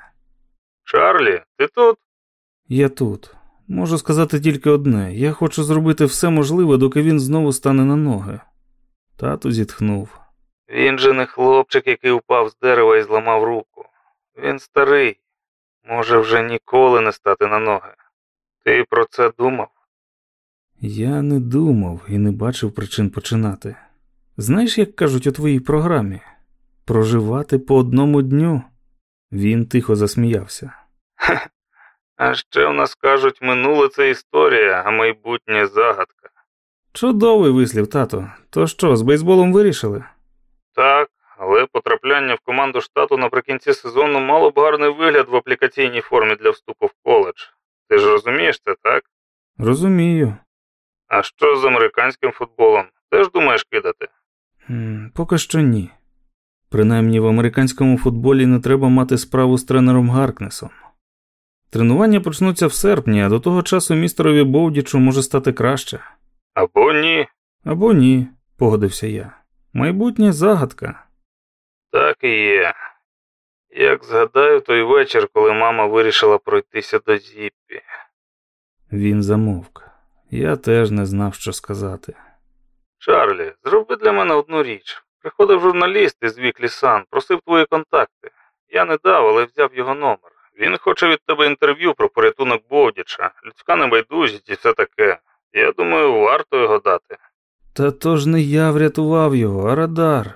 [SPEAKER 2] Чарлі, ти тут?
[SPEAKER 1] Я тут. Можу сказати тільки одне: я хочу зробити все можливе, доки він знову стане на ноги. Тату зітхнув.
[SPEAKER 2] Він же не хлопчик, який упав з дерева і зламав руку. Він старий, може вже ніколи не стати на ноги. Ти про це думав?
[SPEAKER 1] Я не думав і не бачив причин починати. Знаєш, як кажуть у твоїй програмі? Проживати по одному дню? Він тихо засміявся.
[SPEAKER 2] А ще в нас кажуть, минуле це історія, а майбутнє загадка.
[SPEAKER 1] Чудовий вислів, тато. То що, з бейсболом вирішили?
[SPEAKER 2] Так, але потрапляння в команду штату наприкінці сезону мало б гарний вигляд в аплікаційній формі для вступу в коледж. Ти ж розумієш це, так?
[SPEAKER 1] Розумію.
[SPEAKER 2] А що з американським футболом? Теж думаєш кидати?
[SPEAKER 1] М, Поки що ні. Принаймні в американському футболі не треба мати справу з тренером Гаркнесом. Тренування почнуться в серпні, а до того часу містерові Бовдічу може стати краще.
[SPEAKER 2] Або ні.
[SPEAKER 1] Або ні, погодився я. Майбутнє загадка.
[SPEAKER 2] Так і є. Як згадаю той вечір, коли мама вирішила пройтися до Зіппі.
[SPEAKER 1] Він замовк. Я теж не знав, що сказати.
[SPEAKER 2] Чарлі, зроби для мене одну річ. Приходив журналіст із Weekly Sun, просив твої контакти. Я не дав, але взяв його номер. Він хоче від тебе інтерв'ю про порятунок Бовдіча, людська небайдужість і все таке. Я думаю, варто його дати.
[SPEAKER 1] Та то ж не я врятував його, а радар.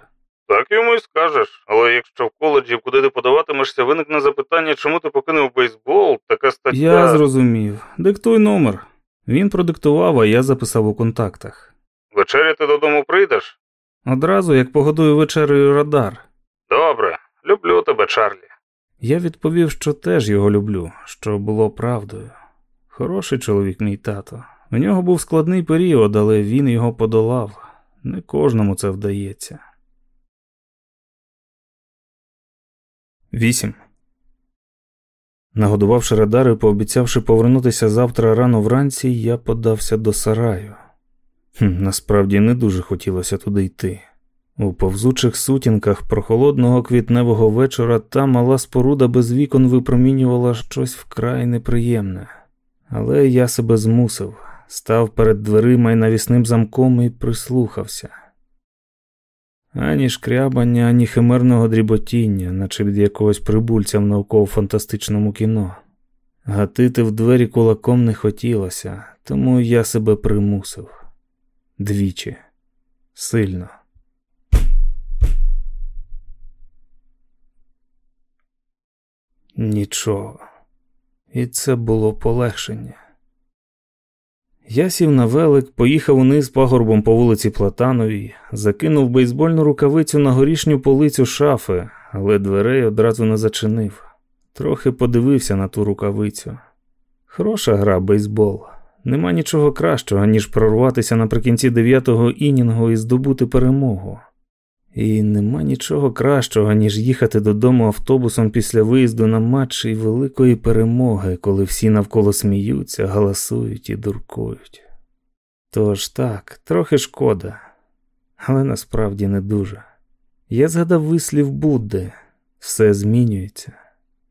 [SPEAKER 2] Так йому і скажеш, але якщо в коледжі, куди ти подаватимешся, виникне запитання, чому ти покинув бейсбол, така стаття.
[SPEAKER 1] Я зрозумів. Диктуй номер. Він продиктував, а я записав у контактах.
[SPEAKER 2] Вечеряти додому прийдеш?
[SPEAKER 1] Одразу, як погодую вечерею радар.
[SPEAKER 2] Добре, люблю тебе, Чарлі.
[SPEAKER 1] Я відповів, що теж його люблю, що було правдою. Хороший чоловік, мій тато. У нього був складний період, але він його подолав. Не кожному це вдається. 8. Нагодувавши радар і пообіцявши повернутися завтра рано вранці, я подався до сараю. Насправді не дуже хотілося туди йти. У повзучих сутінках прохолодного квітневого вечора та мала споруда без вікон випромінювала щось вкрай неприємне. Але я себе змусив, став перед дверима і навісним замком і прислухався. Ані шкрябання, ані химерного дріботіння, наче від якогось прибульця в науково-фантастичному кіно. Гатити в двері кулаком не хотілося, тому я себе примусив. Двічі. Сильно. Нічого. І це було полегшення. Я сів на велик, поїхав униз пагорбом по вулиці Платановій, закинув бейсбольну рукавицю на горішню полицю шафи, але дверей одразу не зачинив. Трохи подивився на ту рукавицю. Хороша гра бейсбол. Нема нічого кращого, ніж прорватися наприкінці дев'ятого інінгу і здобути перемогу. І нема нічого кращого, ніж їхати додому автобусом після виїзду на матч і великої перемоги, коли всі навколо сміються, галасують і дуркують. Тож так, трохи шкода, але насправді не дуже. Я згадав вислів Будди, все змінюється,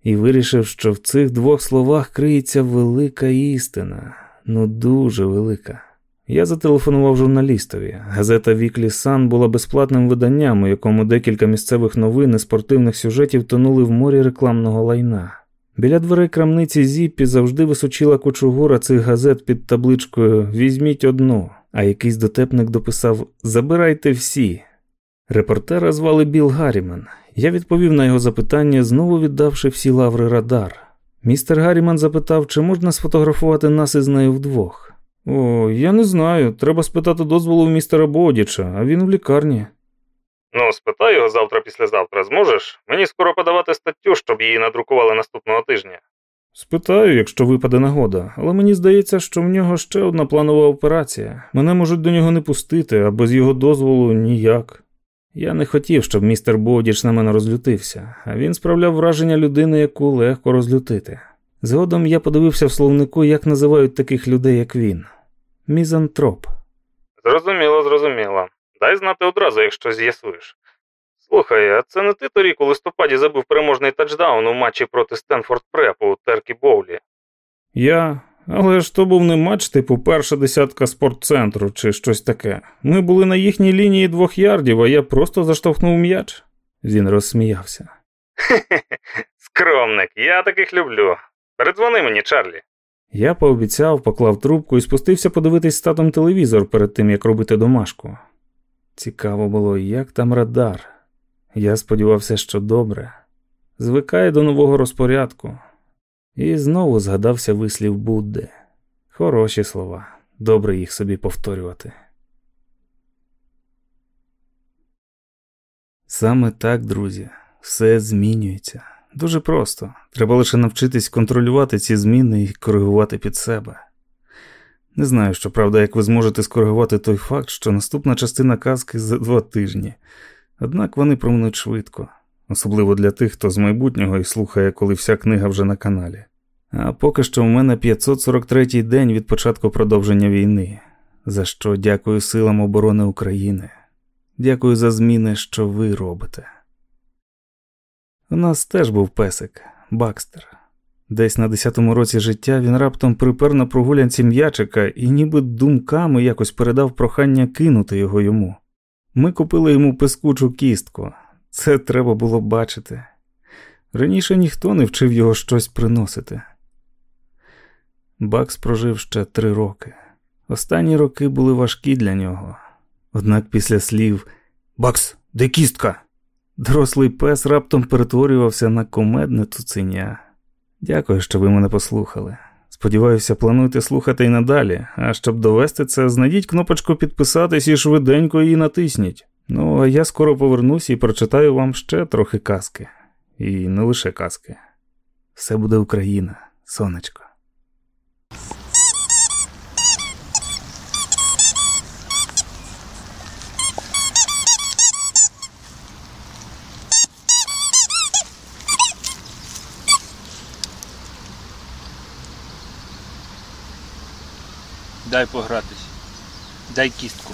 [SPEAKER 1] і вирішив, що в цих двох словах криється велика істина, ну дуже велика. Я зателефонував журналістові. Газета Weekly Sun була безплатним виданням, у якому декілька місцевих новин і спортивних сюжетів тонули в морі рекламного лайна. Біля дверей крамниці Зіппі завжди височила кучугура цих газет під табличкою Візьміть одну, а якийсь дотепник дописав Забирайте всі. Репортера звали Біл Гаррімен. Я відповів на його запитання, знову віддавши всі лаври радар. Містер Гарріман запитав, чи можна сфотографувати нас із нею вдвох. О, я не знаю. Треба спитати дозволу в містера Бодіча, а він в лікарні.
[SPEAKER 2] Ну, спитай його завтра післязавтра, зможеш? Мені скоро подавати статтю, щоб її надрукували наступного тижня.
[SPEAKER 1] Спитаю, якщо випаде нагода, але мені здається, що в нього ще одна планова операція. Мене можуть до нього не пустити, а без його дозволу ніяк. Я не хотів, щоб містер Боудіч на мене розлютився, а він справляв враження людини, яку легко розлютити. Згодом я подивився в словнику, як називають таких людей, як він. Мізантроп.
[SPEAKER 2] Зрозуміло, зрозуміло. Дай знати одразу, якщо з'ясуєш. Слухай, а це не ти торік у листопаді забив переможний тачдаун у матчі проти Стенфорд Препу у Теркі Боулі?
[SPEAKER 1] Я. Але ж то був не матч, типу перша десятка спортцентру чи щось таке. Ми були на їхній лінії двох ярдів, а я просто заштовхнув м'яч. Він розсміявся.
[SPEAKER 2] Хе, *laughs* Скромник, я таких люблю. Передзвони мені, Чарлі.
[SPEAKER 1] Я пообіцяв, поклав трубку і спустився подивитись з татом телевізор перед тим, як робити домашку. Цікаво було, як там радар. Я сподівався, що добре. Звикає до нового розпорядку. І знову згадався вислів Будди. Хороші слова, добре їх собі повторювати. Саме так, друзі, все змінюється. Дуже просто. Треба лише навчитись контролювати ці зміни і коригувати під себе. Не знаю, що правда, як ви зможете скоригувати той факт, що наступна частина казки за два тижні, однак вони проминуть швидко, особливо для тих, хто з майбутнього і слухає, коли вся книга вже на каналі. А поки що в мене 543-й день від початку продовження війни, за що дякую силам оборони України. Дякую за зміни, що ви робите. У нас теж був песик Бакстер. Десь на 10-му році життя він раптом припер на прогулянці м'ячика і ніби думками якось передав прохання кинути його йому. Ми купили йому пескучу кістку. Це треба було бачити. Раніше ніхто не вчив його щось приносити. Бакс прожив ще три роки. Останні роки були важкі для нього. Однак після слів Бакс, де кістка? Дорослий пес раптом перетворювався на комедне цуценя. Дякую, що ви мене послухали. Сподіваюся, плануєте слухати і надалі, а щоб довести це, знайдіть кнопочку підписатись і швиденько її натисніть. Ну, а я скоро повернусь і прочитаю вам ще трохи казки. І не лише казки. Все буде Україна, сонечко.
[SPEAKER 5] Дай погратись. Дай кістку.